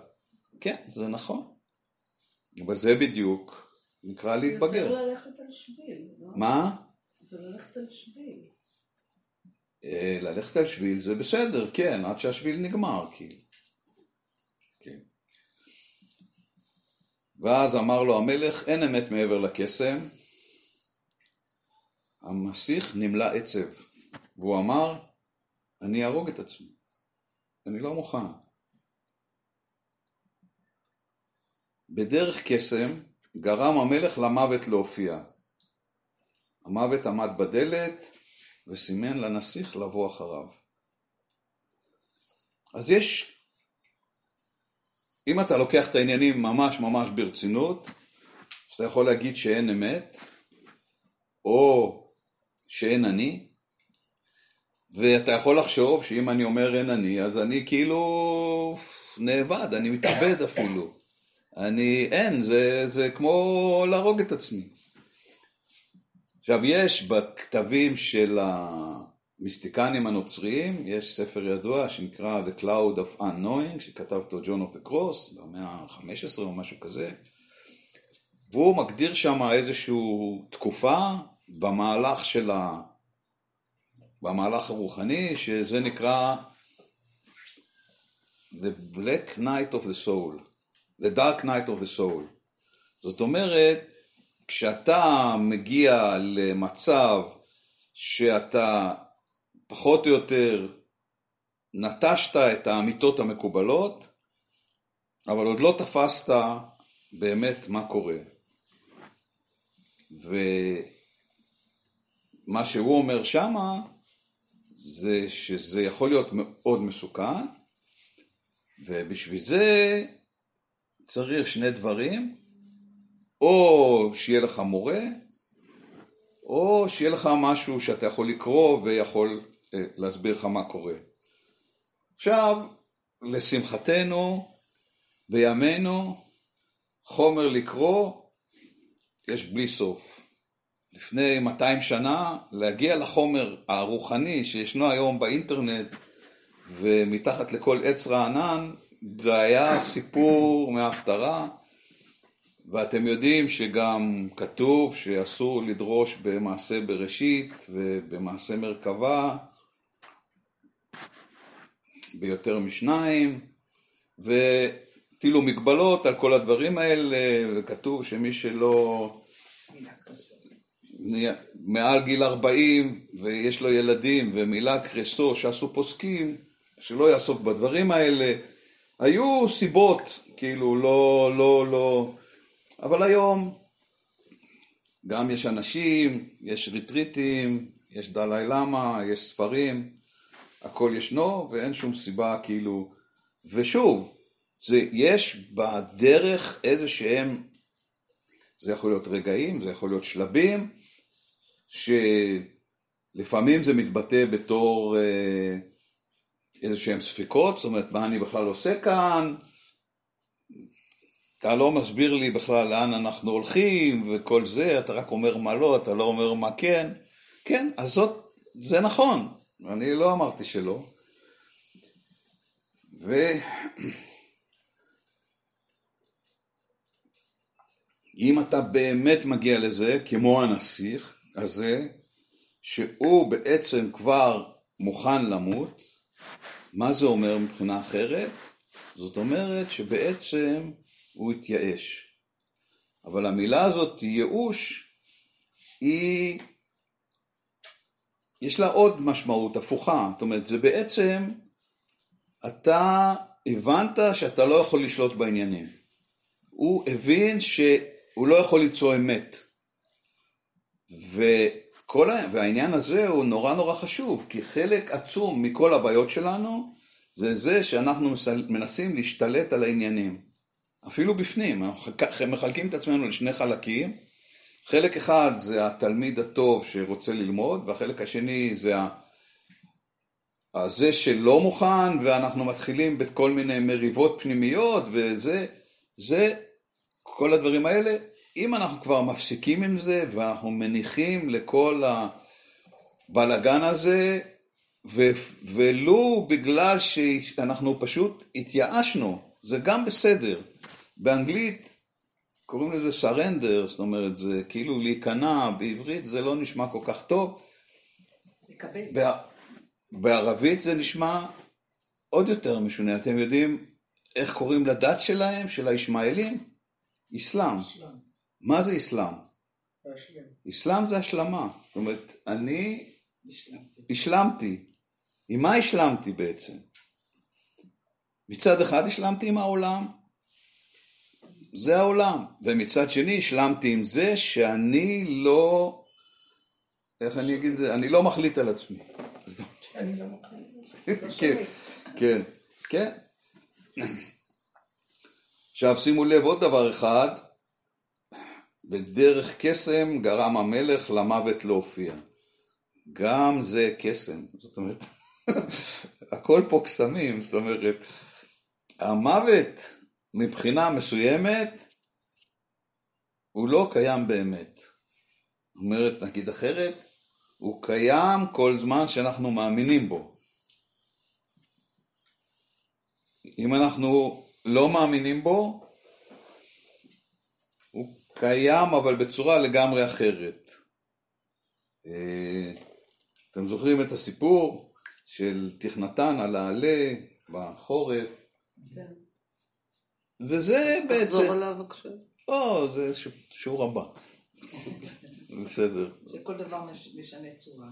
כן, זה נכון. אבל זה בדיוק נקרא
זה יותר
להתבגר.
ללכת על שביל, לא?
מה?
זה ללכת על שביל.
אה, ללכת על שביל זה בסדר, כן, עד שהשביל נגמר, כאילו. ואז אמר לו המלך, אין אמת מעבר לקסם. המסיך נמלא עצב, והוא אמר, אני אהרוג את עצמי, אני לא מוכן. בדרך קסם גרם המלך למוות להופיע. המוות עמד בדלת וסימן לנסיך לבוא אחריו. אז יש, אם אתה לוקח את העניינים ממש ממש ברצינות, אז אתה יכול להגיד שאין אמת, או שאין אני, ואתה יכול לחשוב שאם אני אומר אין אני, אז אני כאילו נאבד, אני מתאבד אפילו. אני, אין, זה, זה כמו להרוג את עצמי. עכשיו, יש בכתבים של המיסטיקנים הנוצריים, יש ספר ידוע שנקרא The Cloud of Unknowing, שכתב אותו ג'ון אוף דה קרוס במאה ה-15 או משהו כזה, והוא מגדיר שם איזושהי תקופה במהלך של ה... במהלך הרוחני, שזה נקרא The Black Night of the Soul, The Dark Night of the Soul. זאת אומרת, כשאתה מגיע למצב שאתה פחות או יותר נטשת את האמיתות המקובלות, אבל עוד לא תפסת באמת מה קורה. ומה שהוא אומר שמה, זה שזה יכול להיות מאוד מסוכן, ובשביל זה צריך שני דברים, או שיהיה לך מורה, או שיהיה לך משהו שאתה יכול לקרוא ויכול להסביר לך מה קורה. עכשיו, לשמחתנו, בימינו, חומר לקרוא יש בלי סוף. לפני 200 שנה, להגיע לחומר הרוחני שישנו היום באינטרנט ומתחת לכל עץ רענן, זה היה סיפור מההפטרה, ואתם יודעים שגם כתוב שאסור לדרוש במעשה בראשית ובמעשה מרכבה ביותר משניים, והטילו מגבלות על כל הדברים האלה, וכתוב שמי שלא. מעל גיל 40 ויש לו ילדים ומילה קרסו שעשו פוסקים, שלא יעסוק בדברים האלה. היו סיבות, כאילו, לא, לא, לא, אבל היום גם יש אנשים, יש ריטריטים, יש דלאי למה, יש ספרים, הכל ישנו ואין שום סיבה כאילו, ושוב, זה, יש בדרך איזה שהם, זה יכול להיות רגעים, זה יכול להיות שלבים, שלפעמים זה מתבטא בתור אה, איזה שהם ספקות, זאת אומרת, מה אני בכלל עושה כאן, אתה לא מסביר לי בכלל לאן אנחנו הולכים וכל זה, אתה רק אומר מה לא, אתה לא אומר מה כן. כן, אז זאת, זה נכון, אני לא אמרתי שלא. ואם אתה באמת מגיע לזה, כמו הנסיך הזה, שהוא בעצם כבר מוכן למות, מה זה אומר מבחינה אחרת? זאת אומרת שבעצם הוא התייאש. אבל המילה הזאת, ייאוש, היא, יש לה עוד משמעות הפוכה. זאת אומרת, זה בעצם, אתה הבנת שאתה לא יכול לשלוט בעניינים. הוא הבין שהוא לא יכול למצוא אמת. כל ה... והעניין הזה הוא נורא נורא חשוב, כי חלק עצום מכל הבעיות שלנו זה זה שאנחנו מנסים להשתלט על העניינים. אפילו בפנים, אנחנו חלק- מחלקים את עצמנו לשני חלקים. חלק אחד זה התלמיד הטוב שרוצה ללמוד, והחלק השני זה ה... ה- זה שלא מוכן, ואנחנו מתחילים בכל מיני מריבות פנימיות, וזה, זה, כל הדברים האלה, אם אנחנו כבר מפסיקים עם זה, ואנחנו מניחים לכל הבלגן הזה, ו- ולו בגלל שאנחנו פשוט התייאשנו, זה גם בסדר. באנגלית קוראים לזה surrender, זאת אומרת, זה כאילו להיכנע, בעברית זה לא נשמע כל כך טוב.
לקבל.
בע- בערבית זה נשמע עוד יותר משונה. אתם יודעים איך קוראים לדת שלהם, של הישמעאלים? אסלאם. מה זה אסלאם? אסלאם זה השלמה. זאת אומרת, אני
השלמתי.
השלמתי. עם מה השלמתי בעצם? מצד אחד השלמתי עם העולם, זה העולם, ומצד שני השלמתי עם זה שאני לא, איך אני אגיד את זה? אני לא מחליט על עצמי. אומרת,
אני לא מקבל. <laughs>
כן, כן, כן. עכשיו שימו לב עוד דבר אחד, בדרך קסם גרם המלך למוות להופיע. גם זה קסם, זאת אומרת, <laughs> הכל פה קסמים, זאת אומרת, המוות מבחינה מסוימת הוא לא קיים באמת. אומרת, נגיד אחרת, הוא קיים כל זמן שאנחנו מאמינים בו. אם אנחנו לא מאמינים בו, הוא קיים אבל בצורה לגמרי אחרת. אה, אתם זוכרים את הסיפור של תכנתן על העלה בחורף. וזה בעצם...
תחזור עליו בבקשה.
או, זה ש- שיעור הבא. <laughs> בסדר.
שכל דבר מש- משנה צורה.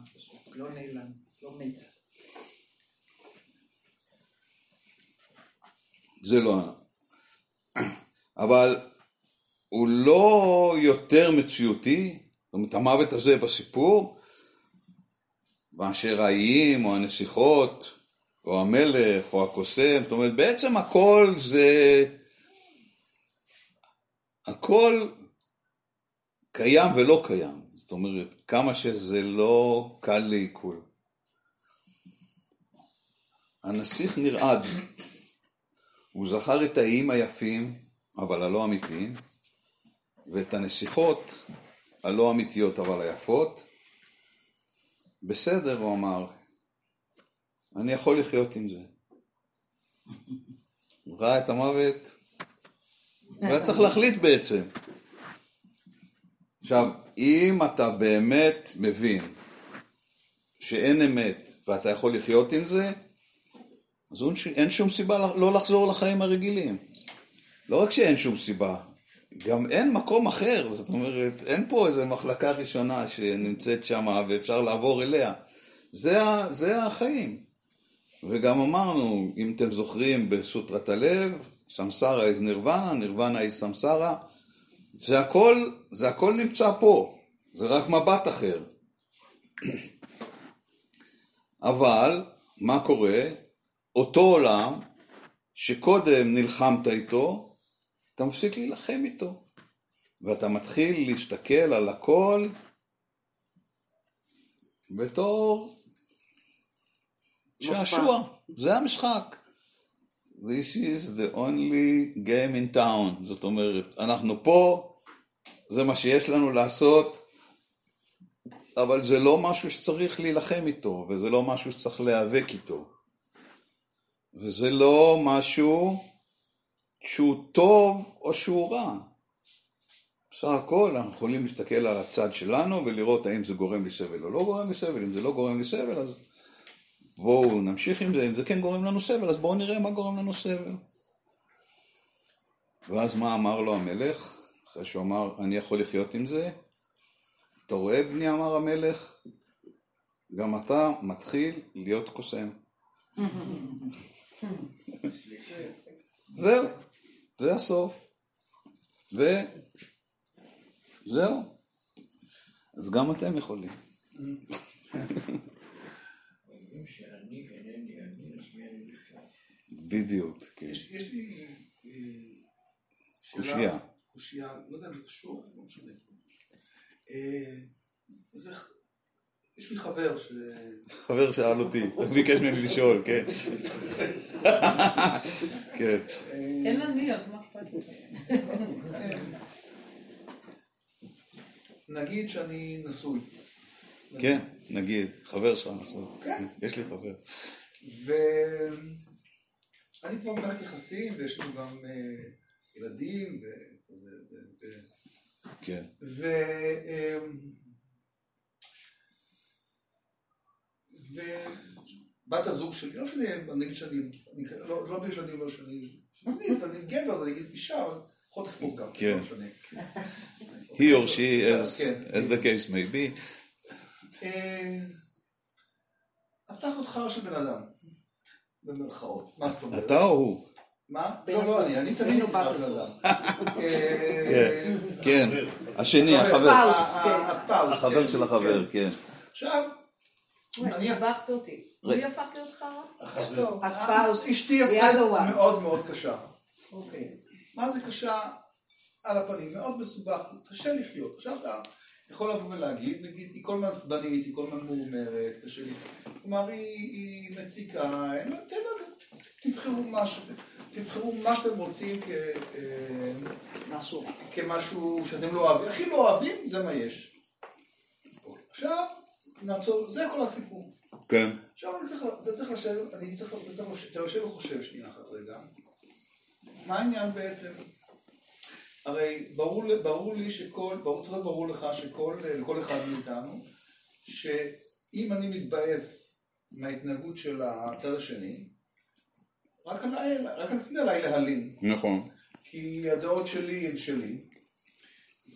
לא נעלם, לא מת.
זה לא... <clears throat> אבל הוא לא יותר מציאותי, זאת אומרת, המוות הזה בסיפור, מאשר האיים, או הנסיכות, או המלך, או הקוסם, זאת אומרת, בעצם הכל זה... הכל קיים ולא קיים. זאת אומרת, כמה שזה לא קל לעיכול. הנסיך נרעד. הוא זכר את האיים היפים, אבל הלא אמיתיים, ואת הנסיכות הלא אמיתיות, אבל היפות. בסדר, הוא אמר, אני יכול לחיות עם זה. <laughs> הוא ראה את המוות, והיה צריך להחליט בעצם. עכשיו, אם אתה באמת מבין שאין אמת ואתה יכול לחיות עם זה, אז אין שום סיבה לא לחזור לחיים הרגילים. לא רק שאין שום סיבה, גם אין מקום אחר, זאת אומרת, אין פה איזה מחלקה ראשונה שנמצאת שם ואפשר לעבור אליה. זה, זה החיים. וגם אמרנו, אם אתם זוכרים בסוטרת הלב, סמסרה is נירוונה, נירוונה is סמסרה, זה הכל, זה הכל נמצא פה, זה רק מבט אחר. <clears throat> אבל, מה קורה? אותו עולם שקודם נלחמת איתו, אתה מפסיק להילחם איתו. ואתה מתחיל להסתכל על הכל בתור שעשוע. זה המשחק. This is the only game in town. זאת אומרת, אנחנו פה, זה מה שיש לנו לעשות, אבל זה לא משהו שצריך להילחם איתו, וזה לא משהו שצריך להיאבק איתו. וזה לא משהו שהוא טוב או שהוא רע. בסך הכל אנחנו יכולים להסתכל על הצד שלנו ולראות האם זה גורם לי סבל או לא גורם לי סבל, אם זה לא גורם לי סבל אז בואו נמשיך עם זה, אם זה כן גורם לנו סבל אז בואו נראה מה גורם לנו סבל. ואז מה אמר לו המלך? אחרי שהוא אמר אני יכול לחיות עם זה? אתה רואה בני אמר המלך? גם אתה מתחיל להיות קוסם. <laughs> זהו, זה הסוף. וזהו. אז גם אתם יכולים. <laughs>
אומרים שאני אינני אני, אז מי אני בכלל?
בדיוק, כן.
יש יש לי אה, שאלה-
קושייה.
קושייה, לא יודע אם זה קשור, לא משנה. אה, זה- יש לי חבר ש...
חבר שאל אותי, <laughs> הוא ביקש ממני לשאול, כן. <laughs> כן.
אין אני, אז מה אכפת לי?
נגיד שאני נשוי.
כן, נגיד, חבר שלך נשוי.
כן.
יש לי חבר.
ואני כבר במערכת יחסים, ויש לנו גם אה, ילדים, וכזה, ו- ו-
כן.
ו- ובת הזוג שלי, לא משנה, אני אגיד שאני, אני- לא לא בגלל שאני אומר שאני מכניס, אני גבר, אז אני אגיד אישה, אבל לפחות הפוך גם,
כן.
לא משנה.
He or she, as,
כן.
as the case may be.
אה, הפך חרא של בן אדם, במרכאות, מה זאת אומרת?
אתה או הוא?
מה?
בן
לא. לא, אני, אני תמיד
בן הזוג.
אדם. <laughs> אה,
כן. השני, החבר.
הספאוס, כן.
ה- הספאוס,
החבר
כן,
של החבר,
כן.
כן.
עכשיו, אני-
סיבכת אותי. מי הפך להיות חרא?
הספאוס,
אשתי הפכה. מאוד מאוד קשה.
אוקיי.
מה זה קשה על הפנים? מאוד מסובך, קשה לחיות. עכשיו אתה יכול לבוא ולהגיד, נגיד, היא כל הזמן עצבנית, היא כל הזמן מורמרת, קשה לי. כלומר, היא, היא מציקה, אין- תן לה- תבחרו משהו, תבחרו מה שאתם רוצים כ, אה,
משהו.
כמשהו שאתם לא אוהבים. הכי לא אוהבים, זה מה יש. עכשיו, נעצור, זה כל הסיפור.
כן.
עכשיו אני צריך, אתה צריך לשבת, אני צריך, אתה צריך לשבת, אתה יושב וחושב שנייה אחת רגע. מה העניין בעצם? הרי ברור, ברור לי שכל, ברור, צריך להיות ברור לך שכל, לכל אחד מאיתנו, שאם אני מתבאס מההתנהגות של הצד השני, רק עליי, רק על עצמי עליי להלין.
נכון.
כי הדעות שלי הן שלי.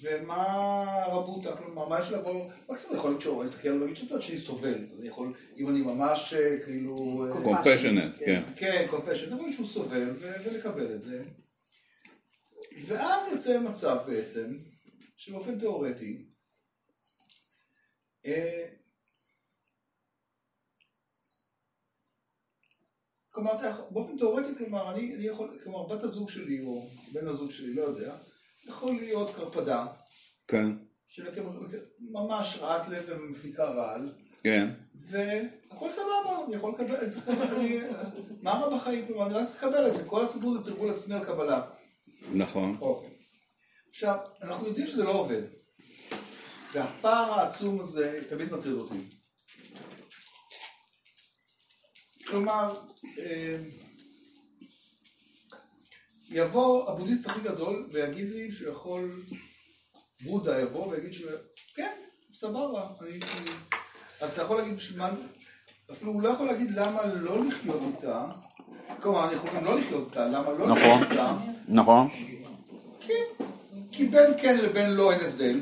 ומה רבותא, כלומר, מה יש לבוא, מקסימום יכול להיות שהוא יסתכל על הגישות שאני סובל, אני יכול, אם אני ממש אה, כאילו, אה,
compassionate, כן.
כן, קומפשן, אבל שהוא סובל ולקבל את זה. ואז יוצא מצב בעצם, שבאופן תיאורטי, אה, כלומר, באופן תיאורטי, כלומר, אני, אני יכול, כלומר, בת הזוג שלי, או בן הזוג שלי, לא יודע, יכול להיות קרפדה,
כן.
שממש רעת לב ומפיקה רעל,
כן.
והכל סבבה, אני יכול לקבל את זה, אני- מה רע בחיים, כלומר, אני רק צריך לקבל את זה, כל הסיפור זה תרגול עצמי על קבלה.
נכון.
אוקיי. עכשיו, אנחנו יודעים שזה לא עובד, והפער העצום הזה תמיד מטריד אותי. כלומר, אה, יבוא הבודהיסט הכי גדול ויגיד לי שהוא יכול, בודה יבוא ויגיד שהוא, כן, סבבה, אני- אז אתה יכול להגיד בשביל מה, אפילו הוא לא יכול להגיד למה לא לחיות איתה, כלומר, אני יכול גם לא לחיות איתה, למה לא
נכון.
לחיות איתה,
נכון.
כן, כי בין כן לבין לא אין הבדל.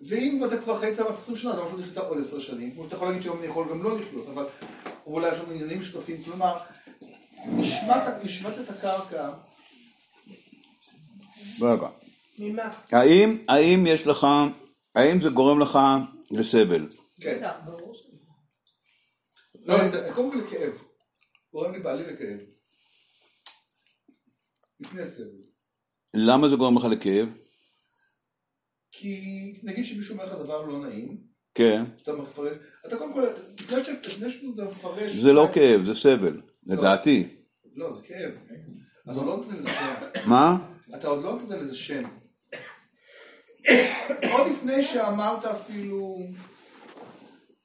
ואם אתה כבר חיית 20 שנה, אתה יכול לחיות עוד 10 שנים. כמו שאתה יכול להגיד שהיום אני יכול גם לא לחיות, אבל אולי יש לנו עניינים משותפים. כלומר, נשמט נשמט את הקרקע.
רגע.
ממה?
האם, האם יש לך, האם זה גורם לך לסבל?
כן. לא, קודם כל לכאב. גורם לי בעלי לכאב. לפני סבל.
למה זה גורם לך לכאב?
כי נגיד שמישהו אומר לך דבר לא נעים,
כן.
אתה מפרש, אתה קודם כל, לפני שאתה מפרש...
זה לא כאב, זה סבל, לדעתי.
לא, זה כאב. אתה עוד לא נותן לזה שם.
מה?
אתה עוד לא נותן לזה שם. עוד לפני שאמרת אפילו,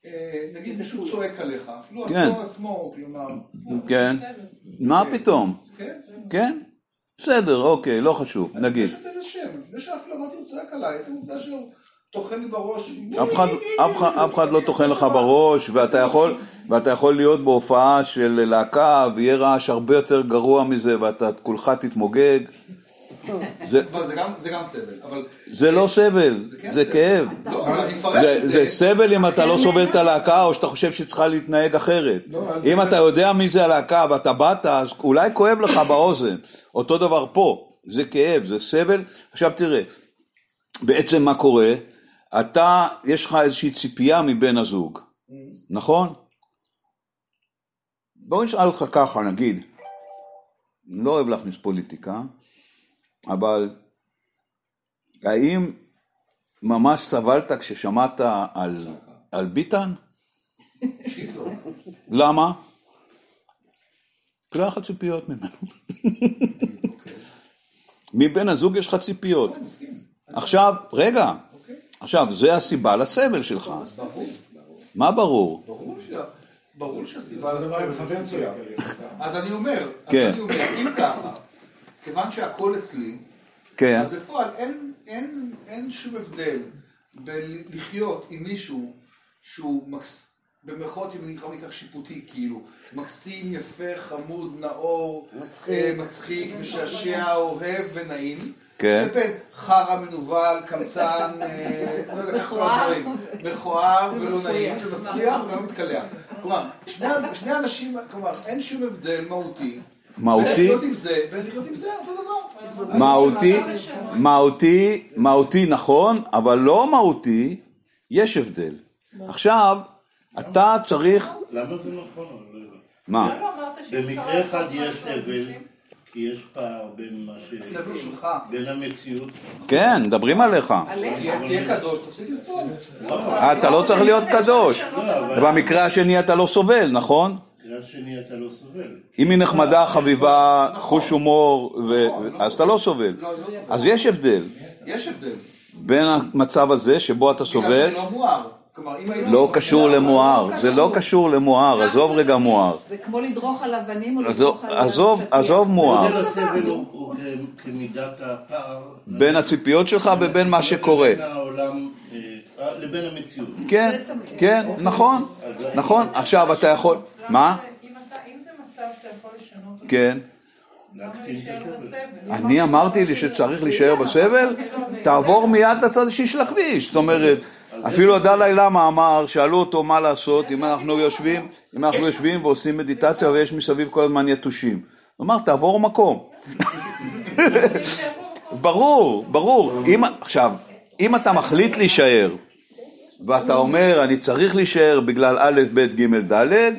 אה, נגיד מישהו צועק עליך, אפילו
כן.
הצועק עצמו, כלומר,
כן. מה פתאום?
כן?
כן? בסדר, אוקיי, לא חשוב, נגיד.
לפני שאתה לזה שם, לפני שאפילו אמרתי הוא צועק עליי, איזה עובדה שהוא טוחן לי בראש.
אף אחד, לא טוחן לך בראש, ואתה יכול, ואתה יכול להיות בהופעה של להקה, ויהיה רעש הרבה יותר גרוע מזה, ואתה כולך תתמוגג. זה,
גם- סבל, אבל...
זה לא סבל,
כן
זה
סבל.
כאב.
לא,
זה, סבל אם אתה לא סובל את הלהקה, או שאתה חושב שהיא צריכה להתנהג אחרת. אם אתה יודע מי זה הלהקה ואתה באת, אז אולי כואב לך באוזן. אותו דבר פה, זה כאב, זה סבל. עכשיו תראה, בעצם מה קורה? אתה, יש לך איזושהי ציפייה מבן הזוג, נכון? בואו נשאל אותך ככה, נגיד, אני לא אוהב להכניס פוליטיקה, אבל האם ממש סבלת כששמעת על, על ביטן? למה? לא היה לך ציפיות ממנו. מבן הזוג יש לך ציפיות. עכשיו, רגע, עכשיו, זה הסיבה לסבל שלך. מה ברור?
ברור שהסיבה לסבל. אז אומר, אז
כן.
אני אומר, אם ככה, כיוון שהכל אצלי,
כן,
אז בפועל אין, אין, אין שום הבדל בלחיות עם מישהו שהוא מקס... במרכאות אם נקרא מכך שיפוטי, כאילו, מקסים, יפה, חמוד, נאור,
מצחיק.
אה, מצחיק, משעשע, אוהב ונעים,
כן.
לבין חרא מנוול, קמצן, אה, לא יודע הדברים, מכוער ולא נעים, ומסריח ולא מתקלח. כלומר, שני אנשים, כלומר, אין שום הבדל מהותי.
מהותי?
עם זה, אותו דבר.
מהותי, מהותי, מהותי נכון, אבל לא מהותי, יש הבדל. עכשיו, אתה צריך,
למה זה נכון? לא.
מה?
לא
במקרה אחד יש סבל? כי יש פער בין מה ש...
הסבל שלך.
בין המציאות.
כן, מדברים עליך.
תהיה תהיה קדוש, תפסיק לסבול.
אתה לא צריך להיות קדוש. במקרה השני אתה לא סובל, נכון?
אתה לא סובל.
אם היא נחמדה, חביבה, חוש הומור, ו- אז אתה לא סובל. אז יש הבדל
יש הבדל.
בין המצב הזה שבו אתה
בגלל
סובל,
שזה לא מואר.
לא קשור למואר, זה לא קשור למואר, עזוב רגע מואר.
זה כמו לדרוך על אבנים או לדרוך על...
עזוב, מואר. בין הציפיות שלך ובין מה שקורה.
אה, לבין המציאות.
כן, כן, נכון, נכון. עכשיו אתה יכול, מה?
אם אתה- אם זה מצב שאתה יכול לשנות אותו,
כן. אני אמרתי לי שצריך להישאר בסבל, תעבור מיד לצד השני של הכביש. זאת אומרת, אפילו הדלאי למה אמר, שאלו אותו מה לעשות אם אנחנו יושבים, אם אנחנו יושבים ועושים מדיטציה ויש מסביב כל הזמן יתושים. הוא אמר, תעבור מקום. <laughs> ברור, ברור. אם, עכשיו, אם אתה מחליט להישאר, ואתה אומר, אני צריך להישאר בגלל א', ב', ג', ד',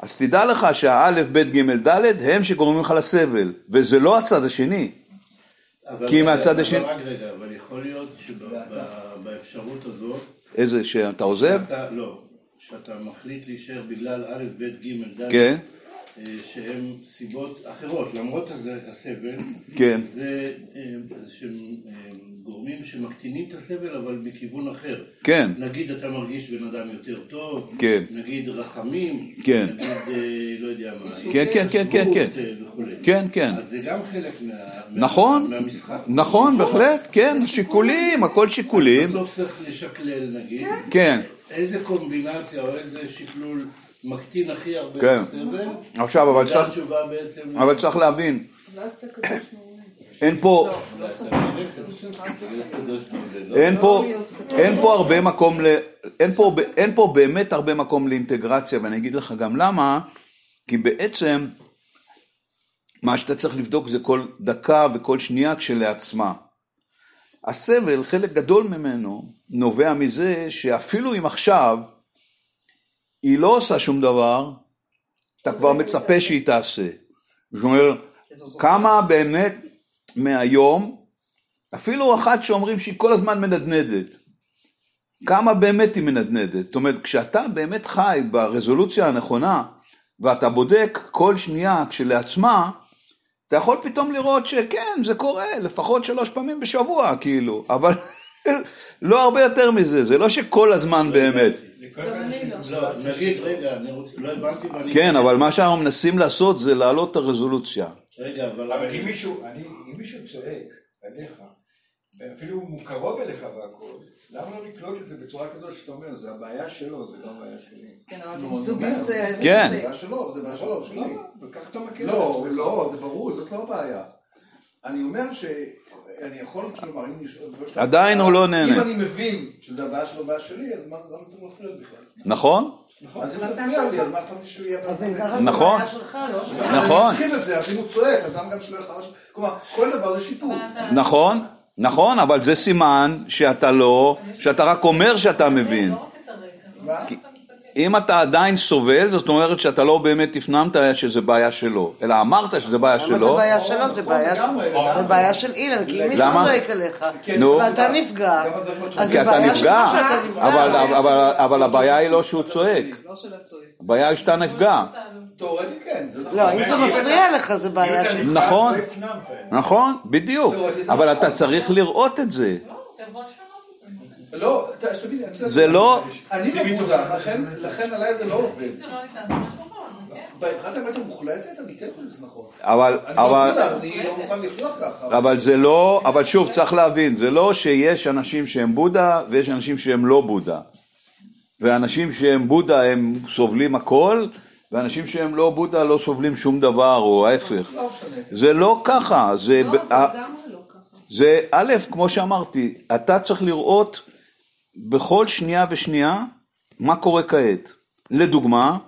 אז תדע לך שהאלף, ב', ג', ד' הם שגורמים לך לסבל, וזה לא הצד השני.
אבל-
כי מהצד
אבל
השני-
רק רגע, אבל יכול להיות שבאפשרות הזאת,
איזה, שאתה עוזב?
שאתה- לא, שאתה מחליט להישאר בגלל א', ב', ג', ד',
כן,
אה, שהם סיבות אחרות, למרות הסבל,
כן.
זה אה, שהם אה, גורמים שמקטינים את הסבל אבל בכיוון אחר.
כן.
נגיד אתה מרגיש בן אדם יותר טוב,
כן.
נגיד רחמים,
כן.
נגיד אה, לא יודע מה,
כן, כן, כן, כן, כן.
אה, וכולי.
כן, כן.
אז זה גם חלק מה- מה-
נכון,
מהמשחק.
נכון, בהחלט, כן, שיקולים, הכל שיקולים,
בסוף צריך לשקלל נגיד,
כן.
איזה קומבינציה או איזה שקלול מקטין הכי הרבה
כן.
את הסבל,
עכשיו, אבל צריך. אבל צריך להבין,
ואז אתה.
אין פה, אין פה, אין פה הרבה מקום, ל, אין, פה, אין פה באמת הרבה מקום לאינטגרציה, ואני אגיד לך גם למה, כי בעצם מה שאתה צריך לבדוק זה כל דקה וכל שנייה כשלעצמה. הסבל, חלק גדול ממנו, נובע מזה שאפילו אם עכשיו היא לא עושה שום דבר, אתה כבר מצפה שהיא תעשה. זאת אומרת, כמה באמת מהיום, אפילו אחת שאומרים שהיא כל הזמן מנדנדת, כמה באמת היא מנדנדת. זאת אומרת, כשאתה באמת חי ברזולוציה הנכונה, ואתה בודק כל שנייה כשלעצמה, אתה יכול פתאום לראות שכן, זה קורה, לפחות שלוש פעמים בשבוע, כאילו, אבל <laughs> לא הרבה יותר מזה, זה לא שכל הזמן באמת.
נקודה
לא, נגיד, רגע, אני רוצה, לא הבנתי ואני...
כן, אבל מה שאנחנו מנסים לעשות זה להעלות את הרזולוציה.
רגע, אבל...
אבל אם מישהו, אני, אם מישהו צועק עליך, ואפילו הוא קרוב אליך והכל, למה לא לקלוט את זה בצורה כזאת שאתה אומר, זה הבעיה שלו, זה לא הבעיה שלי.
כן, אבל זוגיות זה...
כן.
זה בעיה שלו, זה בעיה שלו, שלי.
למה? וככה אתה מכיר
לא,
את זה.
לא, זה ברור, זאת לא הבעיה. אני אומר שאני יכול, כלומר, אם יש...
עדיין הוא לא נהנה.
אם אני מבין שזה הבעיה שלו, הבעיה שלי, אז מה למה צריך להפריע בכלל?
נכון?
אז אם זה מפריע לי, אז מה אכפת לי שהוא יהיה...
אז אם ככה זה
נכון.
בעיה שלך, לא שלך.
נכון.
אני מתחיל את זה, אז אם הוא צועק, אז למה גם שלא יהיה חלש? כלומר, כל דבר זה שיפור.
נכון, נכון, אבל זה סימן שאתה לא, שאתה רק אומר שאתה מבין.
לא רק את הרקע, לא.
אם אתה עדיין סובל, זאת אומרת שאתה לא באמת הפנמת שזה בעיה שלו, אלא אמרת שזה בעיה
למה זה
שלו.
בעיה שלו? זה
נכון,
בעיה- של אילן, כי אם מישהו
למה?
צועק עליך,
נו.
ואתה נפגע. אז זה
אתה
בעיה שלך שאתה נפגע.
אבל, אבל, אבל הבעיה היא לא שהוא צועק,
לא.
הבעיה היא שאתה נפגע.
תאורטית כן, נכון.
לא, אם זה מפריע לך, זה בעיה שלך.
נכון.
לא.
נכון, בדיוק, אבל אתה צריך לראות את זה.
לא, זה.
לא, אני מודע, לכן- עליי זה לא עובד.
כן.
מבחינת האמת המוחלטת, אני כן חושב שזה נכון.
אבל,
לא
אבל,
אני לא מוכן לחיות ככה.
אבל זה לא, אבל שוב צריך להבין, זה לא שיש אנשים שהם בודה ויש אנשים שהם לא בודה. ואנשים שהם בודה הם סובלים הכל, ואנשים שהם לא בודה לא סובלים שום דבר, או ההפך.
לא.
זה לא ככה, זה,
לא ככה.
זה א', כמו שאמרתי, אתה צריך לראות בכל שנייה ושנייה מה קורה כעת. לדוגמה,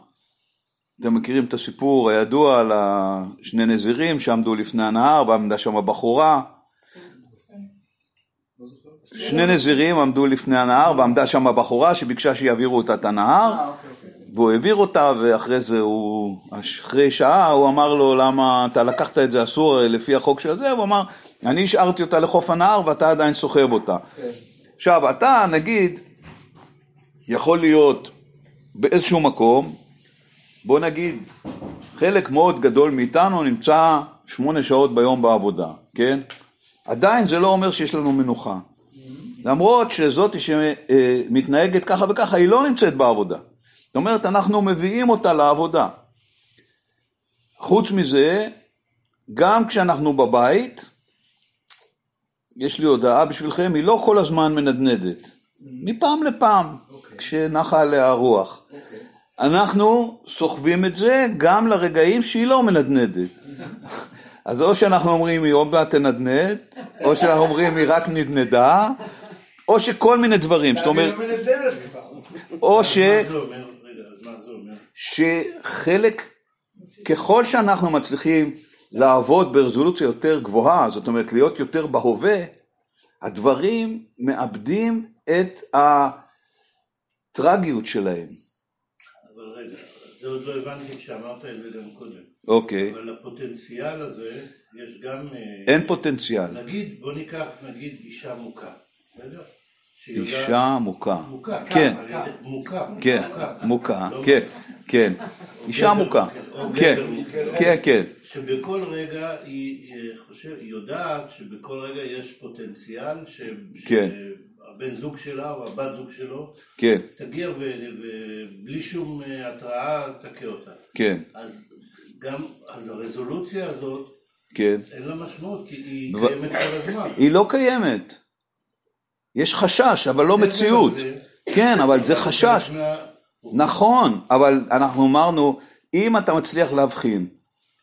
אתם מכירים את הסיפור הידוע על השני נזירים שעמדו לפני הנהר ועמדה שם בחורה. שני נזירים עמדו לפני הנהר ועמדה שם בחורה שביקשה שיעבירו אותה את הנהר והוא העביר אותה ואחרי זה הוא, אחרי שעה הוא אמר לו למה אתה לקחת את זה אסור לפי החוק של זה, הוא אמר אני השארתי אותה לחוף הנהר ואתה עדיין סוחב אותה. עכשיו אתה נגיד יכול להיות באיזשהו מקום, בוא נגיד חלק מאוד גדול מאיתנו נמצא שמונה שעות ביום בעבודה, כן? עדיין זה לא אומר שיש לנו מנוחה. למרות שזאת שמתנהגת ככה וככה, היא לא נמצאת בעבודה. זאת אומרת, אנחנו מביאים אותה לעבודה. חוץ מזה, גם כשאנחנו בבית, יש לי הודעה בשבילכם, היא לא כל הזמן מנדנדת. מפעם לפעם, כשנחה עליה הרוח. אנחנו סוחבים את זה גם לרגעים שהיא לא מנדנדת. <laughs> אז או שאנחנו אומרים היא עוד מעט תנדנד, או שאנחנו אומרים היא רק נדנדה, או שכל מיני דברים, זאת אומרת,
לא.
או ש... שחלק, ככל שאנחנו מצליחים לעבוד ברזולוציה יותר גבוהה, זאת אומרת להיות יותר בהווה, הדברים מאבדים את הטרגיות שלהם.
אבל רגע, זה עוד לא הבנתי כשאמרת את זה גם קודם.
אוקיי.
אבל לפוטנציאל הזה יש גם... אה,
אין פוטנציאל.
נגיד, בוא ניקח נגיד אישה מוכה, בסדר?
אישה מוכה.
מוכה,
כן.
על ידי- מוכה,
כן, מוכה, כן, כן. אישה מוכה.
מוכה,
כן,
מוכה.
כן, כן.
שבכל רגע היא, היא, חושב, היא יודעת שבכל רגע יש פוטנציאל ש,
כן.
שהבן זוג שלה או הבת זוג שלו
כן,
תגיע ובלי שום אה, התראה תכה אותה.
כן,
אז גם הרזולוציה הזאת
כן.
אין לה משמעות כי היא קיימת כל הזמן.
היא לא קיימת. יש חשש, אבל לא מציאות. כן, אבל זה חשש. נכון, אבל אנחנו אמרנו, אם אתה מצליח להבחין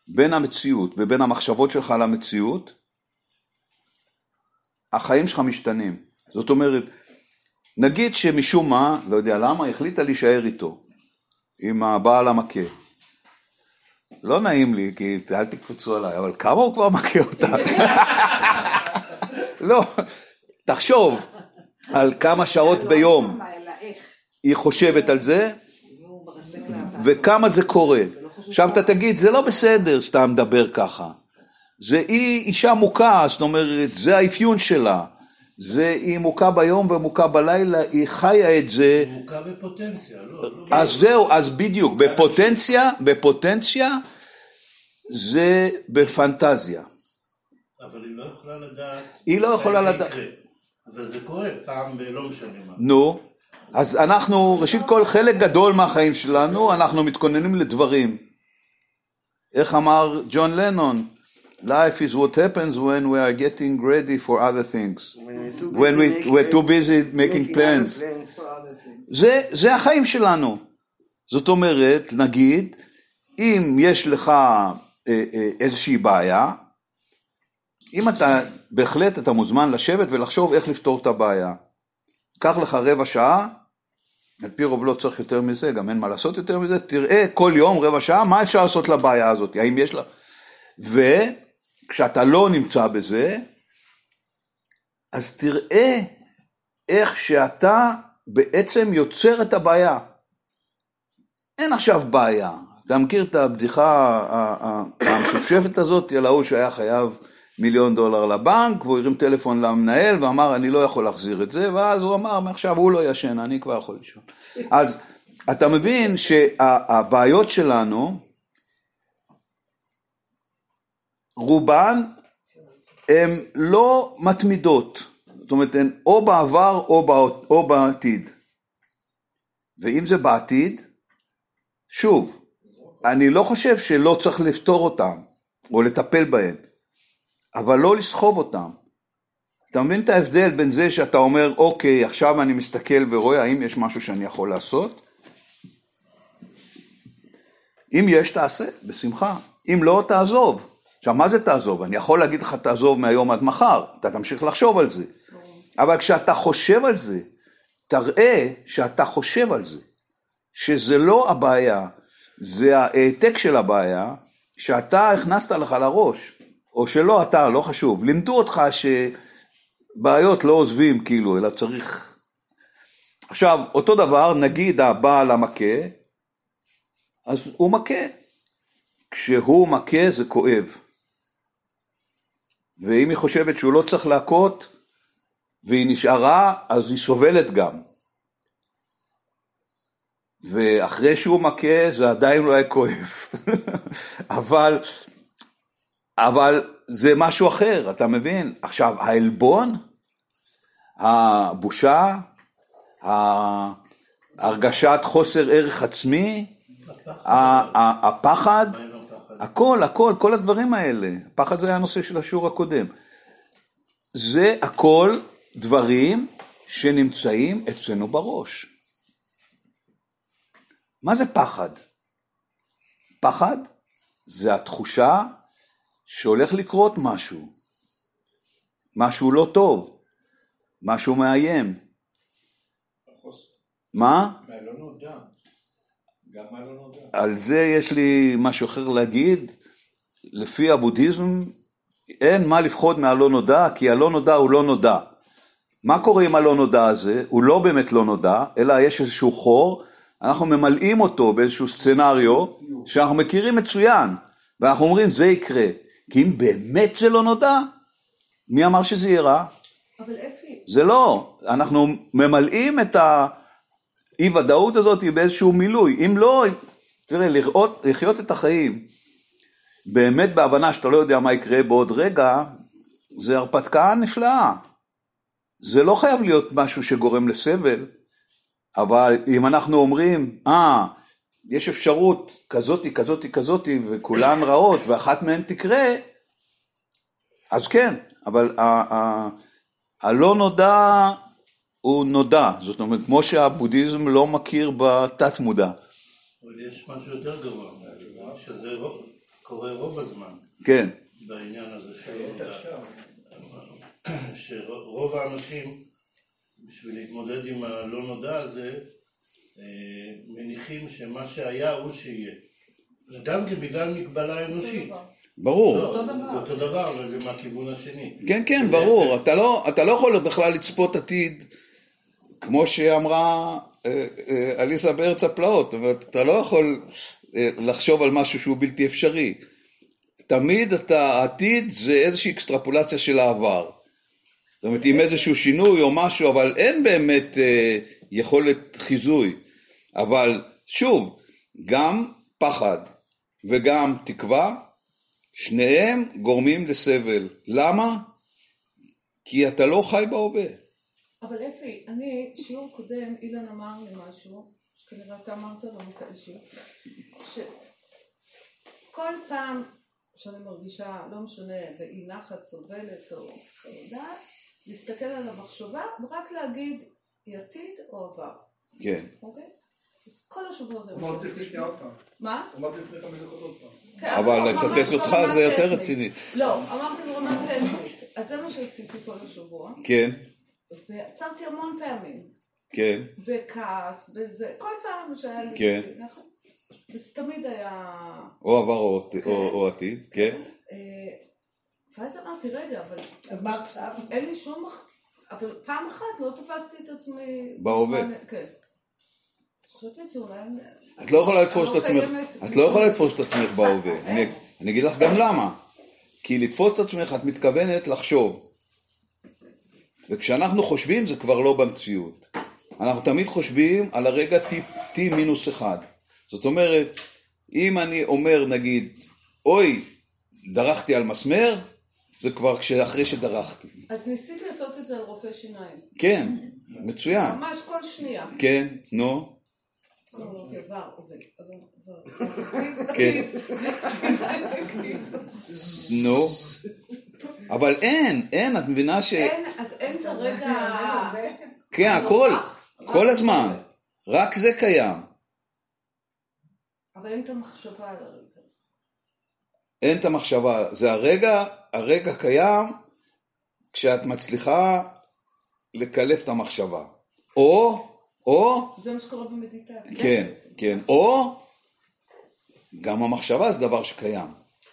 בין המציאות ובין המחשבות שלך למציאות, החיים שלך משתנים. זאת אומרת, נגיד שמשום מה, לא יודע למה, החליטה להישאר איתו, עם הבעל המכה. לא נעים לי, כי אל תקפצו עליי, אבל כמה הוא כבר מכה אותה? <laughs> לא, תחשוב על כמה שעות ביום. היא חושבת על זה. וכמה זה קורה. עכשיו אתה תגיד, זה לא בסדר שאתה מדבר ככה. זה היא אישה מוכה, זאת אומרת, זה האפיון שלה. זה היא מוכה ביום ומוכה בלילה, היא חיה את זה.
מוכה בפוטנציה, לא, לא.
אז זהו, אז בדיוק, בפוטנציה, בפוטנציה זה בפנטזיה.
אבל היא לא יכולה לדעת.
היא לא יכולה לדעת.
יקרה. אבל זה קורה פעם בלא משנה מה.
נו, אז אנחנו, ראשית כל, חלק גדול מהחיים שלנו, אנחנו מתכוננים לדברים. איך אמר ג'ון לנון? Life is what happens when we are getting ready for other things. When we, we're too busy making plans. זה, זה החיים שלנו. זאת אומרת, נגיד, אם יש לך אה, אה, איזושהי בעיה, אם אתה, בהחלט אתה מוזמן לשבת ולחשוב איך לפתור את הבעיה. קח לך רבע שעה, על פי רוב לא צריך יותר מזה, גם אין מה לעשות יותר מזה, תראה כל יום רבע שעה מה אפשר לעשות לבעיה הזאת, האם יש לה... וכשאתה לא נמצא בזה, אז תראה איך שאתה בעצם יוצר את הבעיה. אין עכשיו בעיה. אתה מכיר את הבדיחה המשופשפת הזאת על ההוא שהיה חייב מיליון דולר לבנק, והוא הרים טלפון למנהל ואמר אני לא יכול להחזיר את זה, ואז הוא אמר מעכשיו הוא לא ישן, אני כבר יכול לישון. אז אתה מבין שהבעיות שלנו, רובן הן לא מתמידות, זאת אומרת הן או בעבר או, בע- או בעתיד. ואם זה בעתיד, שוב, אני לא חושב שלא צריך לפתור אותם או לטפל בהן, אבל לא לסחוב אותם. אתה מבין את ההבדל בין זה שאתה אומר, אוקיי, עכשיו אני מסתכל ורואה האם יש משהו שאני יכול לעשות? אם יש, תעשה, בשמחה. אם לא, תעזוב. עכשיו, מה זה תעזוב? אני יכול להגיד לך תעזוב מהיום עד מחר, אתה תמשיך לחשוב על זה. אבל כשאתה חושב על זה, תראה שאתה חושב על זה. שזה לא הבעיה, זה העתק של הבעיה שאתה הכנסת לך לראש, או שלא אתה, לא חשוב. לימדו אותך שבעיות לא עוזבים כאילו, אלא צריך... עכשיו, אותו דבר, נגיד הבעל המכה, אז הוא מכה. כשהוא מכה זה כואב. ואם היא חושבת שהוא לא צריך להכות, והיא נשארה, אז היא סובלת גם. ואחרי שהוא מכה זה עדיין אולי כואב, <laughs> אבל, אבל זה משהו אחר, אתה מבין? עכשיו, העלבון, הבושה, הרגשת חוסר ערך עצמי, הפחד,
הפחד?
הכל, הכל, כל הדברים האלה. פחד זה היה הנושא של השיעור הקודם. זה הכל דברים שנמצאים אצלנו בראש. מה זה פחד? פחד זה התחושה שהולך לקרות משהו, משהו לא טוב, משהו מאיים. מה?
מהלא נודע. גם מהלא נודע.
על זה יש לי משהו אחר להגיד. לפי הבודהיזם אין מה לפחוד מהלא נודע, כי הלא נודע הוא לא נודע. מה קורה עם הלא נודע הזה? הוא לא באמת לא נודע, אלא יש איזשהו חור, אנחנו ממלאים אותו באיזשהו סצנריו שאנחנו מכירים מצוין, ואנחנו אומרים זה יקרה. כי אם באמת זה לא נודע, מי אמר שזה יהיה רע?
אבל אפי,
זה לא, אנחנו ממלאים את האי ודאות הזאת באיזשהו מילוי, אם לא, תראה, לראות, לחיות את החיים באמת בהבנה שאתה לא יודע מה יקרה בעוד רגע, זה הרפתקה נפלאה. זה לא חייב להיות משהו שגורם לסבל, אבל אם אנחנו אומרים, אה, יש אפשרות כזאתי, כזאתי, כזאתי, וכולן רעות, ואחת מהן תקרה, אז כן, אבל הלא נודע הוא נודע, זאת אומרת, כמו שהבודהיזם לא מכיר בתת מודע.
אבל יש משהו יותר גרוע, שזה רוב- קורה רוב הזמן
כן,
בעניין הזה של נודע. שרוב האנשים, בשביל להתמודד עם הלא נודע הזה, מניחים שמה שהיה הוא שיהיה. זה גם כן בגלל מגבלה אנושית.
ברור.
לא, זה אותו דבר, אבל זה מהכיוון השני.
כן, כן, ברור. אתה לא, אתה לא יכול בכלל לצפות עתיד, כמו שאמרה אה, אה, עליסה בארץ הפלאות, אבל אתה לא יכול אה, לחשוב על משהו שהוא בלתי אפשרי. תמיד אתה, העתיד זה איזושהי אקסטרפולציה של העבר. זאת אומרת, עם איזשהו שינוי או משהו, אבל אין באמת אה, יכולת חיזוי. אבל שוב, גם פחד וגם תקווה, שניהם גורמים לסבל. למה? כי אתה לא חי בהווה.
אבל אפי, אני, שיעור קודם, אילן אמר לי משהו, שכנראה אתה אמרת לו מתישהו, שכל פעם שאני מרגישה, לא משנה, באי נחת, סובלת או חרדה, להסתכל על המחשבה ורק להגיד, היא עתיד או עבר,
כן.
אוקיי? אז כל השבוע זה מה
אמרתי לפני
שעשיתי. מה?
אמרתי לפני חמש דקות עוד פעם.
כן,
אבל לצטט אותך זה יותר. רציני.
לא, אמרתי ברמה טכנית. אז זה מה שעשיתי כל השבוע,
כן,
ועצרתי המון פעמים.
כן,
בכעס, בזה, כל פעם שהיה לי...
כן.
נכון? וזה תמיד היה...
או עבר או, או, או עתיד, כן.
אה, ואז אמרתי, רגע, אבל
אז מה עכשיו?
אין לי שום... מח- אבל פעם אחת לא תפסתי את עצמי...
בהווה.
כן. את
לא יכולה לתפוס את
לא
עצמך, את לא יכולה לתפוס את עצמך בהווה. אני אגיד לך גם למה. כי לתפוס את עצמך את מתכוונת לחשוב. וכשאנחנו חושבים זה כבר לא במציאות. אנחנו תמיד חושבים על הרגע T, מינוס אחד. זאת אומרת, אם אני אומר נגיד, אוי, דרכתי על מסמר, זה כבר אחרי שדרכתי.
אז ניסיתי לעשות את זה על רופא שיניים.
כן, מצוין.
ממש כל שנייה.
כן, נו. נו. אבל אין, אין, את מבינה ש...
אין, אז אין את הרגע...
כן, הכל, כל הזמן. רק זה קיים.
אבל אין את המחשבה על הרגע.
אין את המחשבה. זה הרגע, הרגע קיים כשאת מצליחה לקלף את המחשבה. או, או,
זה מה שקורה במדיטציה.
כן, כן, או, גם המחשבה זה דבר שקיים.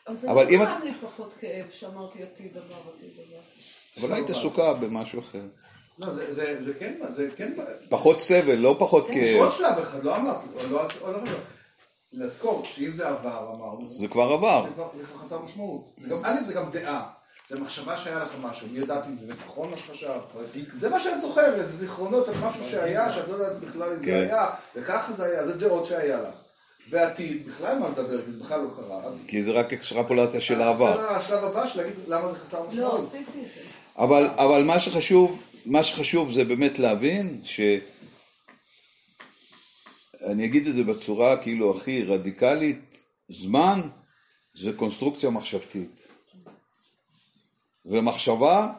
אבל זה
אבל
לא
אם את-
גרם לי פחות כאב שאמרתי עתיד עבר, עתיד עבר.
אבל היית עסוקה במשהו אחר.
לא, זה- זה זה כן, זה כן,
פחות סבל, לא פחות
יש
כאב.
עוד שלב אחד, לא אמרתי, לא, לא, לזכור שאם זה עבר, אמרנו,
זה כבר עבר.
זה כבר זה חסר משמעות. זה א', זה גם דעה. זה מחשבה שהיה לך משהו, מי ידעתי אם זה נכון מה שחשבת, זה מה שאת זוכרת, זה זיכרונות על משהו שהיה, שאת לא יודעת בכלל אם
כן.
זה היה, וככה זה היה, זה דעות שהיה לך. ועתיד, בכלל מה לדבר, כי זה בכלל לא קרה.
כי זה רק אקסטרפולציה של העבר.
השלב הבא של להגיד למה זה חסר
לא,
משמעות.
עשיתי את זה.
אבל, אבל מה שחשוב, מה שחשוב זה באמת להבין ש... אני אגיד את זה בצורה כאילו הכי רדיקלית, זמן זה קונסטרוקציה מחשבתית. ומחשבה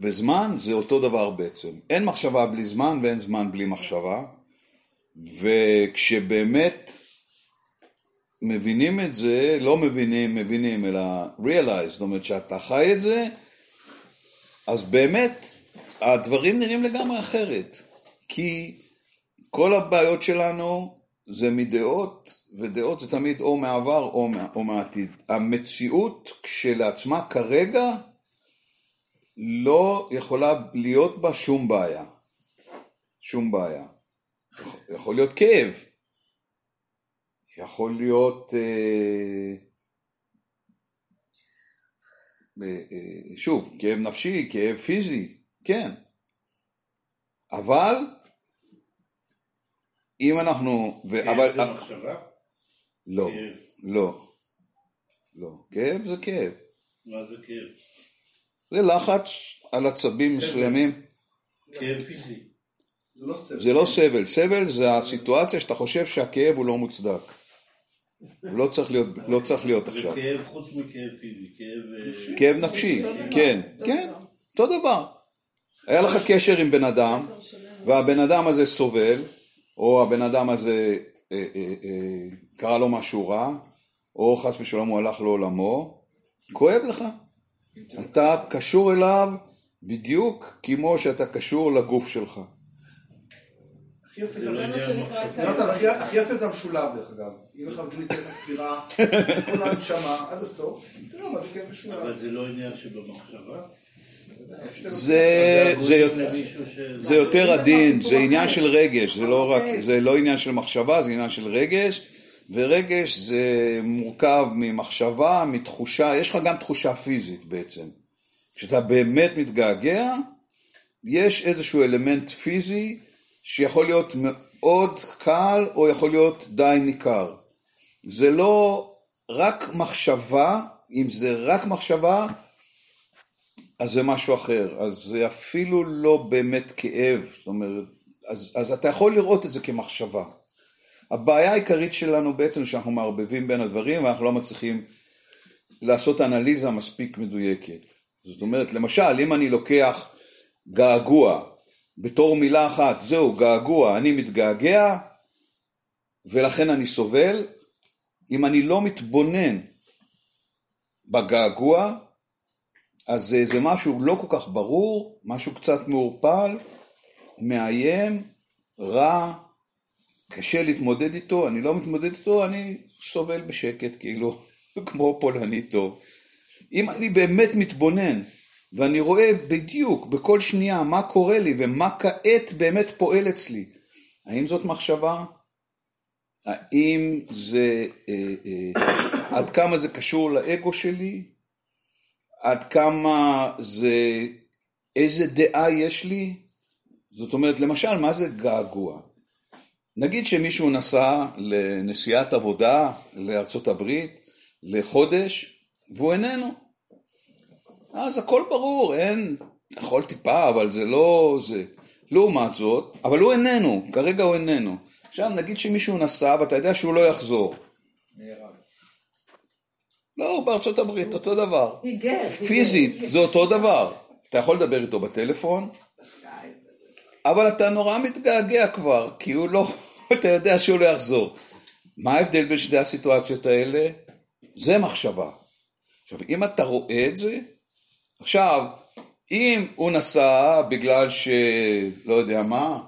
וזמן זה אותו דבר בעצם. אין מחשבה בלי זמן ואין זמן בלי מחשבה. וכשבאמת מבינים את זה, לא מבינים, מבינים, אלא realize, זאת אומרת שאתה חי את זה, אז באמת הדברים נראים לגמרי אחרת. כי כל הבעיות שלנו זה מדעות, ודעות זה תמיד או מהעבר או, מה, או מהעתיד. המציאות כשלעצמה כרגע לא יכולה להיות בה שום בעיה. שום בעיה. יכול- להיות כאב. יכול להיות, אה, אה, אה, שוב, כאב נפשי, כאב פיזי, כן. אבל, אם אנחנו,
כאב
אבל,
זה מחשבה?
לא. לא, לא, כאב זה כאב.
מה זה כאב?
זה לחץ על עצבים מסוימים.
כאב פיזי.
זה לא סבל.
זה לא סבל, סבל זה הסיטואציה שאתה חושב שהכאב הוא לא מוצדק. הוא לא צריך להיות, לא צריך להיות
זה
עכשיו.
כאב חוץ מכאב פיזי, כאב... אה,
כאב נפשי, כן, כן, אותו דבר. היה לך קשר עם בן אדם, והבן אדם הזה סובל, או הבן אדם הזה קרה לו משהו רע, או חס ושלום הוא הלך לעולמו, כואב לך. אתה קשור אליו בדיוק כמו שאתה קשור לגוף שלך.
הכי יפה
זה לא
יפה זה המשולב דרך אגב. אם לך בלי לתת סטירה, <laughs> כל הנשמה עד הסוף, תראה מה זה כיף משולב.
אבל זה לא עניין שבמחשבה?
זה, זה. זה יותר עדין, זה עניין של רגש, זה לא רק, זה לא עניין של מחשבה, זה עניין של רגש, ורגש זה מורכב ממחשבה, מתחושה, יש לך גם תחושה פיזית בעצם. כשאתה באמת מתגעגע, יש איזשהו אלמנט פיזי שיכול להיות מאוד קל או יכול להיות די ניכר. זה לא רק מחשבה, אם זה רק מחשבה, אז זה משהו אחר, אז זה אפילו לא באמת כאב, זאת אומרת, אז, אז אתה יכול לראות את זה כמחשבה. הבעיה העיקרית שלנו בעצם שאנחנו מערבבים בין הדברים ואנחנו לא מצליחים לעשות אנליזה מספיק מדויקת. זאת אומרת, למשל, אם אני לוקח געגוע בתור מילה אחת, זהו, געגוע, אני מתגעגע ולכן אני סובל, אם אני לא מתבונן בגעגוע, אז אה, זה משהו לא כל כך ברור, משהו קצת מעורפל, מאיים, רע, קשה להתמודד איתו, אני לא מתמודד איתו, אני סובל בשקט, כאילו, <laughs> כמו פולני טוב. אם אני באמת מתבונן ואני רואה בדיוק בכל שנייה מה קורה לי ומה כעת באמת פועל אצלי. האם זאת מחשבה? האם זה, אה, אה, עד כמה זה קשור לאגו שלי? עד כמה זה, איזה דעה יש לי? זאת אומרת, למשל, מה זה געגוע? נגיד שמישהו נסע לנסיעת עבודה לארצות הברית לחודש, והוא איננו. אז הכל ברור, אין, יכול טיפה, אבל זה לא זה. לעומת זאת, אבל הוא איננו, כרגע הוא איננו. עכשיו נגיד שמישהו נסע ואתה יודע שהוא לא יחזור. לא, הוא בארצות הברית, אותו דבר. פיזית, זה אותו דבר. אתה יכול לדבר איתו בטלפון, אבל אתה נורא מתגעגע כבר, כי הוא לא, <laughs> אתה יודע שהוא לא יחזור. מה ההבדל בין שתי הסיטואציות האלה? זה מחשבה. עכשיו, אם אתה רואה את זה, עכשיו, אם הוא נסע בגלל ש... לא יודע מה,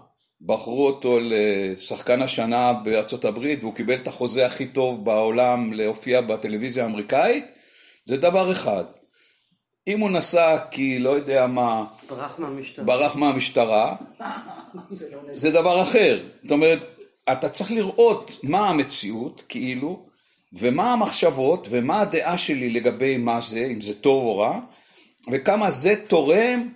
בחרו אותו לשחקן השנה בארצות הברית והוא קיבל את החוזה הכי טוב בעולם להופיע בטלוויזיה האמריקאית, זה דבר אחד. אם הוא נסע כי לא יודע מה,
ברח מהמשטרה.
ברח מהמשטרה, זה דבר אחר. זאת אומרת, אתה צריך לראות מה המציאות, כאילו, ומה המחשבות, ומה הדעה שלי לגבי מה זה, אם זה טוב או רע, וכמה זה תורם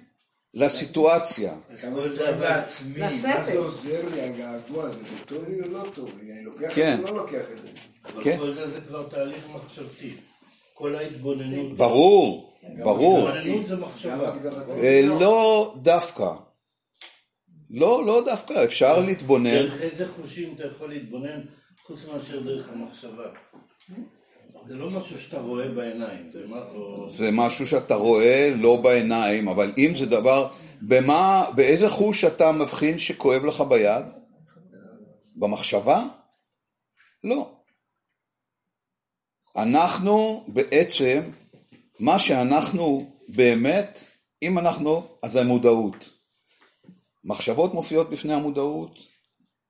לסיטואציה.
כמה זה בעצמי, מה. זה עוזר לי הגעגוע הזה, זה טוב לי או לא טוב לי, אני לוקח את
כן.
זה או לא לוקח את זה.
אבל
כן.
כל זה זה כבר תהליך מחשבתי. כל ההתבוננות.
ברור, ברור.
התבוננות זה מחשבה.
אה, לא דווקא. לא, לא דווקא, אפשר להתבונן.
דרך איזה חושים אתה יכול להתבונן חוץ מאשר דרך המחשבה? זה לא משהו שאתה רואה בעיניים, זה מה... או-
זה משהו שאתה רואה לא בעיניים, אבל אם זה דבר, במה, באיזה חוש אתה מבחין שכואב לך ביד? במחשבה? לא. אנחנו בעצם, מה שאנחנו באמת, אם אנחנו, אז זה מודעות. מחשבות מופיעות בפני המודעות,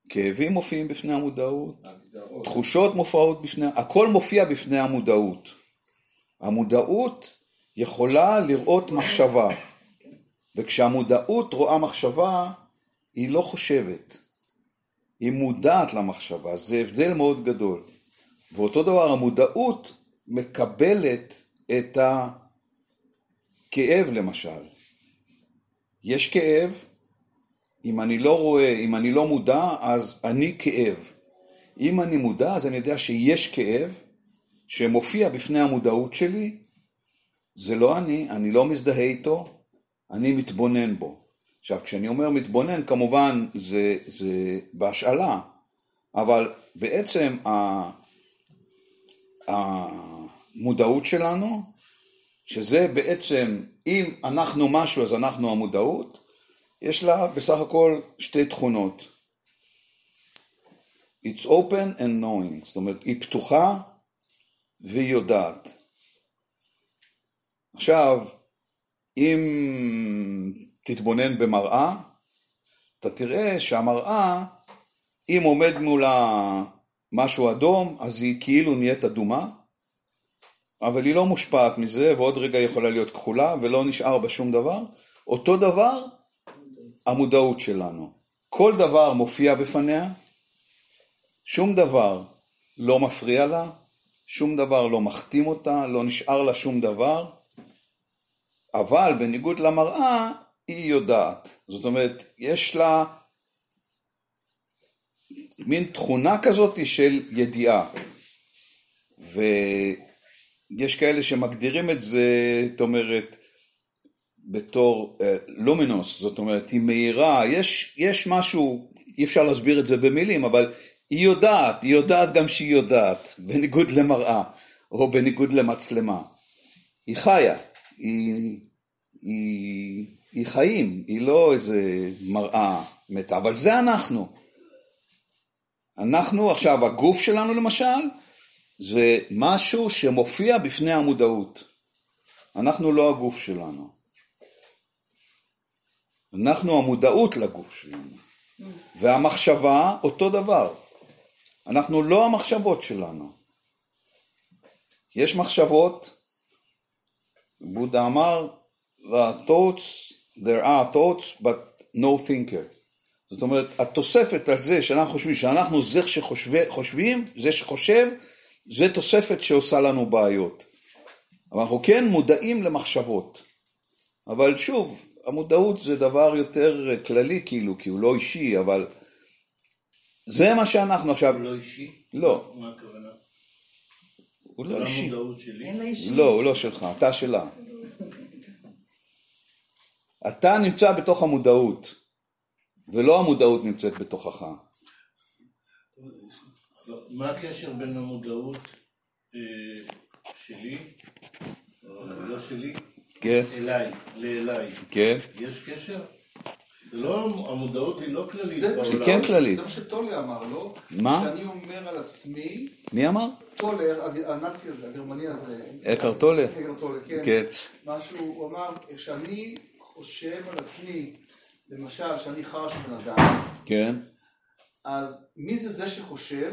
כאבים מופיעים בפני המודעות, תחושות מופיעות בפני, הכל מופיע בפני המודעות. המודעות יכולה לראות מחשבה, וכשהמודעות רואה מחשבה, היא לא חושבת, היא מודעת למחשבה, זה הבדל מאוד גדול. ואותו דבר, המודעות מקבלת את הכאב למשל. יש כאב, אם אני לא רואה, אם אני לא מודע, אז אני כאב. אם אני מודע, אז אני יודע שיש כאב שמופיע בפני המודעות שלי, זה לא אני, אני לא מזדהה איתו, אני מתבונן בו. עכשיו, כשאני אומר מתבונן, כמובן זה, זה בהשאלה, אבל בעצם המודעות שלנו, שזה בעצם, אם אנחנו משהו אז אנחנו המודעות, יש לה בסך הכל שתי תכונות. It's open and knowing, זאת אומרת, היא פתוחה והיא יודעת. עכשיו, אם תתבונן במראה, אתה תראה שהמראה, אם עומד מולה משהו אדום, אז היא כאילו נהיית אדומה, אבל היא לא מושפעת מזה, ועוד רגע יכולה להיות כחולה, ולא נשאר בה שום דבר. אותו דבר, המודעות שלנו. כל דבר מופיע בפניה, שום דבר לא מפריע לה, שום דבר לא מכתים אותה, לא נשאר לה שום דבר, אבל בניגוד למראה, היא יודעת. זאת אומרת, יש לה מין תכונה כזאת של ידיעה. ויש כאלה שמגדירים את זה, זאת אומרת, בתור אה, לומינוס, זאת אומרת, היא מאירה, יש, יש משהו, אי אפשר להסביר את זה במילים, אבל היא יודעת, היא יודעת גם שהיא יודעת, בניגוד למראה, או בניגוד למצלמה. היא חיה, היא, היא, היא חיים, היא לא איזה מראה מתה, אבל זה אנחנו. אנחנו עכשיו, הגוף שלנו למשל, זה משהו שמופיע בפני המודעות. אנחנו לא הגוף שלנו. אנחנו המודעות לגוף שלנו. והמחשבה, אותו דבר. אנחנו לא המחשבות שלנו. יש מחשבות, בודה אמר, the thoughts, there are thoughts, but no thinker. זאת אומרת, התוספת על זה שאנחנו חושבים, שאנחנו זה שחושבים, זה שחושב, זה תוספת שעושה לנו בעיות. אבל אנחנו כן מודעים למחשבות. אבל שוב, המודעות זה דבר יותר כללי כאילו, כי הוא לא אישי, אבל זה מה שאנחנו עכשיו...
הוא לא אישי?
לא,
מה הכוונה?
הוא לא
לא
אישי. לא, הוא לא שלך, אתה שלה. אתה נמצא בתוך המודעות, ולא המודעות נמצאת בתוכך.
מה הקשר בין המודעות אה, שלי, או לא שלי,
כן,
אליי, לאליי?
כן.
יש קשר? זה לא, המודעות היא לא כללית
זה
בעולם.
היא כן כללית.
זה מה שטולה אמר, לא?
מה?
שאני אומר על עצמי,
מי אמר?
טולה, הנאצי הזה, הגרמני הזה,
אקהרט טולה?
אקהרט טולה, כן.
כן.
משהו, הוא אמר, כשאני חושב על עצמי, למשל, שאני חרש בן אדם,
כן.
אז מי זה זה שחושב,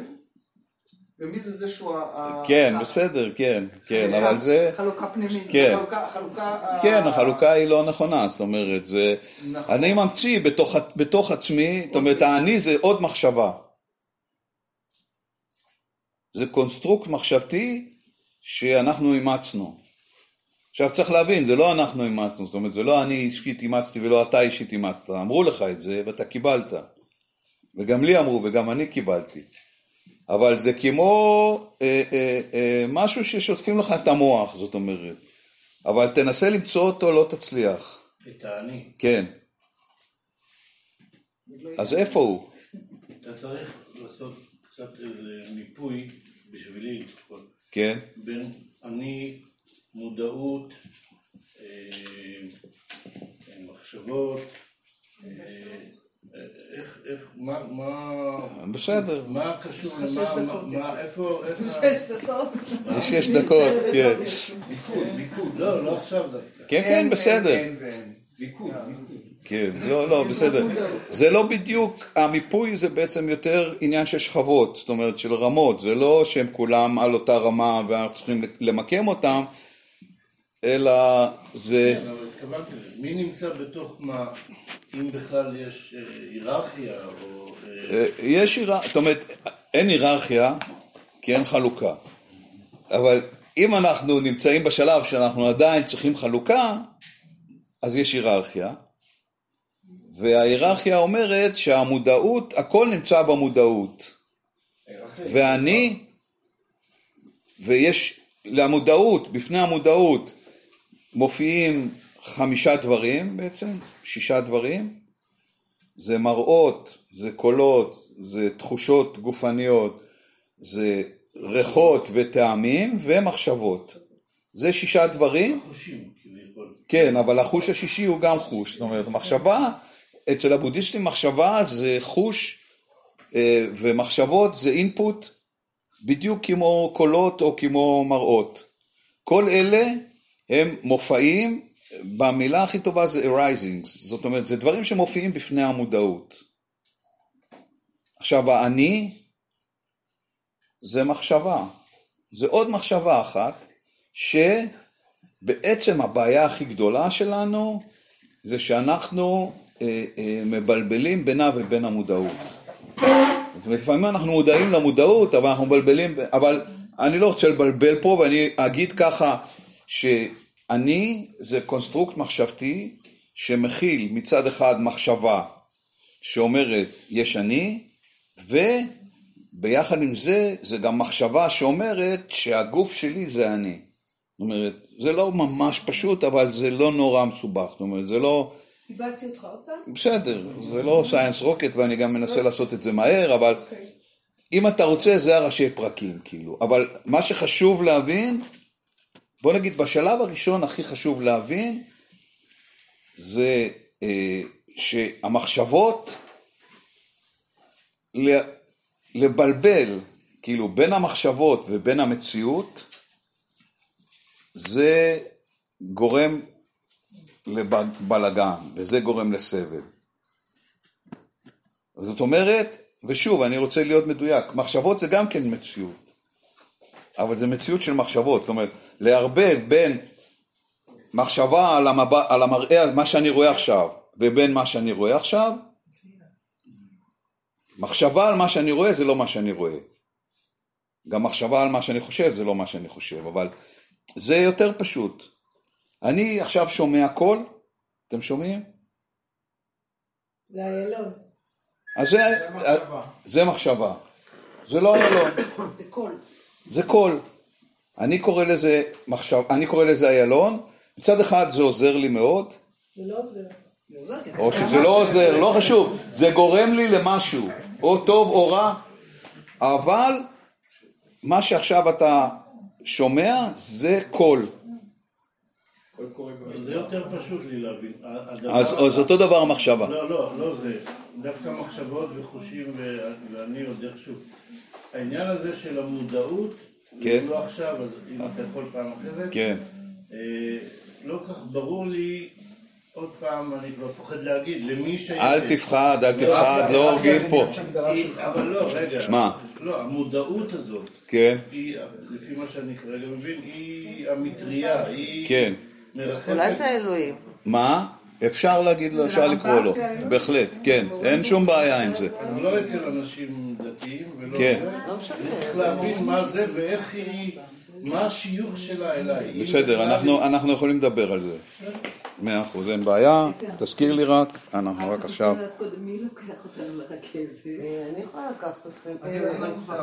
ומי זה זה שהוא ה...
כן, בסדר, כן, כן, אבל זה...
חלוקה פנימית.
כן.
החלוקה,
כן, החלוקה היא לא נכונה, זאת אומרת, זה...
נכון.
אני ממציא בתוך, בתוך עצמי, זאת אומרת, האני זה עוד מחשבה. זה קונסטרוקט מחשבתי שאנחנו אימצנו. עכשיו צריך להבין, זה לא אנחנו אימצנו, זאת אומרת, זה לא אני אישית אימצתי ולא אתה אישית אימצת, אמרו לך את זה ואתה קיבלת. וגם לי אמרו וגם אני קיבלתי. אבל זה כמו אה, אה, אה, משהו ששוטפים לך את המוח, זאת אומרת. אבל תנסה למצוא אותו, לא תצליח.
את האני.
כן. אז איפה הוא?
אתה צריך לעשות קצת איזה מיפוי, בשבילי לפחות,
כן,
בין אני, מודעות, אה, מחשבות, אה, איך, איך, מה, מה,
בסדר.
מה קשור למה, מה, איפה, איך, ה-
שש דקות.
יש שש דקות, כן.
מיקוד, מיקוד, לא, לא עכשיו דווקא.
כן, כן, בסדר.
ליכוד,
כן, לא, לא, בסדר. זה לא בדיוק, המיפוי זה בעצם יותר עניין של שכבות, זאת אומרת של רמות, זה לא שהם כולם על אותה רמה ואנחנו צריכים למקם אותם, אלא זה...
כן, אבל התכוונתי. מי נמצא בתוך מה, אם בכלל יש אה, היררכיה, או... אה,
אה, יש היררכיה, זאת אומרת, אין היררכיה, כי אין חלוקה. אבל אם אנחנו נמצאים בשלב שאנחנו עדיין צריכים חלוקה, אז יש היררכיה. וההיררכיה אומרת שהמודעות, הכל נמצא במודעות. ואני, ויש למודעות, בפני המודעות, מופיעים חמישה דברים בעצם, שישה דברים. זה מראות, זה קולות, זה תחושות גופניות, זה ריחות וטעמים ומחשבות. זה שישה דברים,
חושים, כביכול.
כן, אבל החוש השישי הוא גם חוש, זאת אומרת, מחשבה, אצל הבודהיסטים מחשבה זה חוש אה, ומחשבות זה אינפוט בדיוק כמו קולות או כמו מראות. כל אלה הם מופעים, במילה הכי טובה זה arisings, זאת אומרת, זה דברים שמופיעים בפני המודעות. עכשיו, האני זה מחשבה, זה עוד מחשבה אחת, שבעצם הבעיה הכי גדולה שלנו זה שאנחנו אה, אה, מבלבלים בינה ובין המודעות. לפעמים אנחנו מודעים למודעות, אבל אנחנו מבלבלים, אבל אני לא רוצה לבלבל פה ואני אגיד ככה, שאני זה קונסטרוקט מחשבתי שמכיל מצד אחד מחשבה שאומרת יש אני, וביחד עם זה, זה גם מחשבה שאומרת שהגוף שלי זה אני. זאת אומרת, זה לא ממש פשוט, אבל זה לא נורא מסובך. זאת אומרת, זה לא...
איבדתי אותך עוד פעם?
בסדר, זה לא סיינס רוקט ואני גם מנסה לעשות את זה מהר, אבל
אוקיי.
אם אתה רוצה זה הראשי פרקים, כאילו. אבל מה שחשוב להבין, בוא נגיד בשלב הראשון הכי חשוב להבין, זה אה, שהמחשבות, לבלבל, כאילו, בין המחשבות ובין המציאות, זה גורם לבלגן, וזה גורם לסבל. זאת אומרת, ושוב, אני רוצה להיות מדויק, מחשבות זה גם כן מציאות, אבל זה מציאות של מחשבות, זאת אומרת, לערבב בין מחשבה על, המבט, על המראה, מה שאני רואה עכשיו, ובין מה שאני רואה עכשיו, מחשבה על מה שאני רואה זה לא מה שאני רואה. גם מחשבה על מה שאני חושב זה לא מה שאני חושב, אבל זה יותר פשוט. אני עכשיו שומע קול, אתם שומעים?
זה איילון.
אז זה, זה מחשבה. זה לא איילון,
זה קול.
זה קול. אני קורא לזה מחשב, אני קורא לזה איילון, מצד אחד זה עוזר לי מאוד,
זה לא עוזר.
או שזה לא עוזר, לא חשוב, זה גורם לי למשהו, או טוב או רע, אבל מה שעכשיו אתה שומע זה קול.
זה יותר פשוט לי להבין.
אז, אותו דבר מחשבה.
לא, לא, לא זה. דווקא מחשבות וחושים ואני עוד איכשהו. העניין הזה של המודעות,
כן.
לא עכשיו, אז אם אתה יכול פעם אחרת,
כן,
אה, לא כל כך ברור לי, עוד פעם, אני כבר פוחד להגיד, למי ש...
אל תפחד, אל תפחד, לא הורגים פה.
אבל לא, רגע.
מה?
לא, המודעות הזאת,
כן,
היא, לפי מה שאני כרגע מבין, היא המטריה, היא
כן.
אולי זה האלוהים.
מה? אפשר להגיד לו, אפשר לקרוא לו, בהחלט, כן, אין שום בעיה עם זה.
אז לא אצל אנשים דתיים ולא...
כן.
זה. צריך להבין מה זה ואיך היא, מה השיוך שלה אליי.
בסדר, אנחנו, אנחנו יכולים לדבר על זה. מאה אחוז, אין בעיה, תזכיר לי רק, אנחנו רק עכשיו.
מי לוקח אותנו לרכבת?
אני יכולה לקחת אתכם.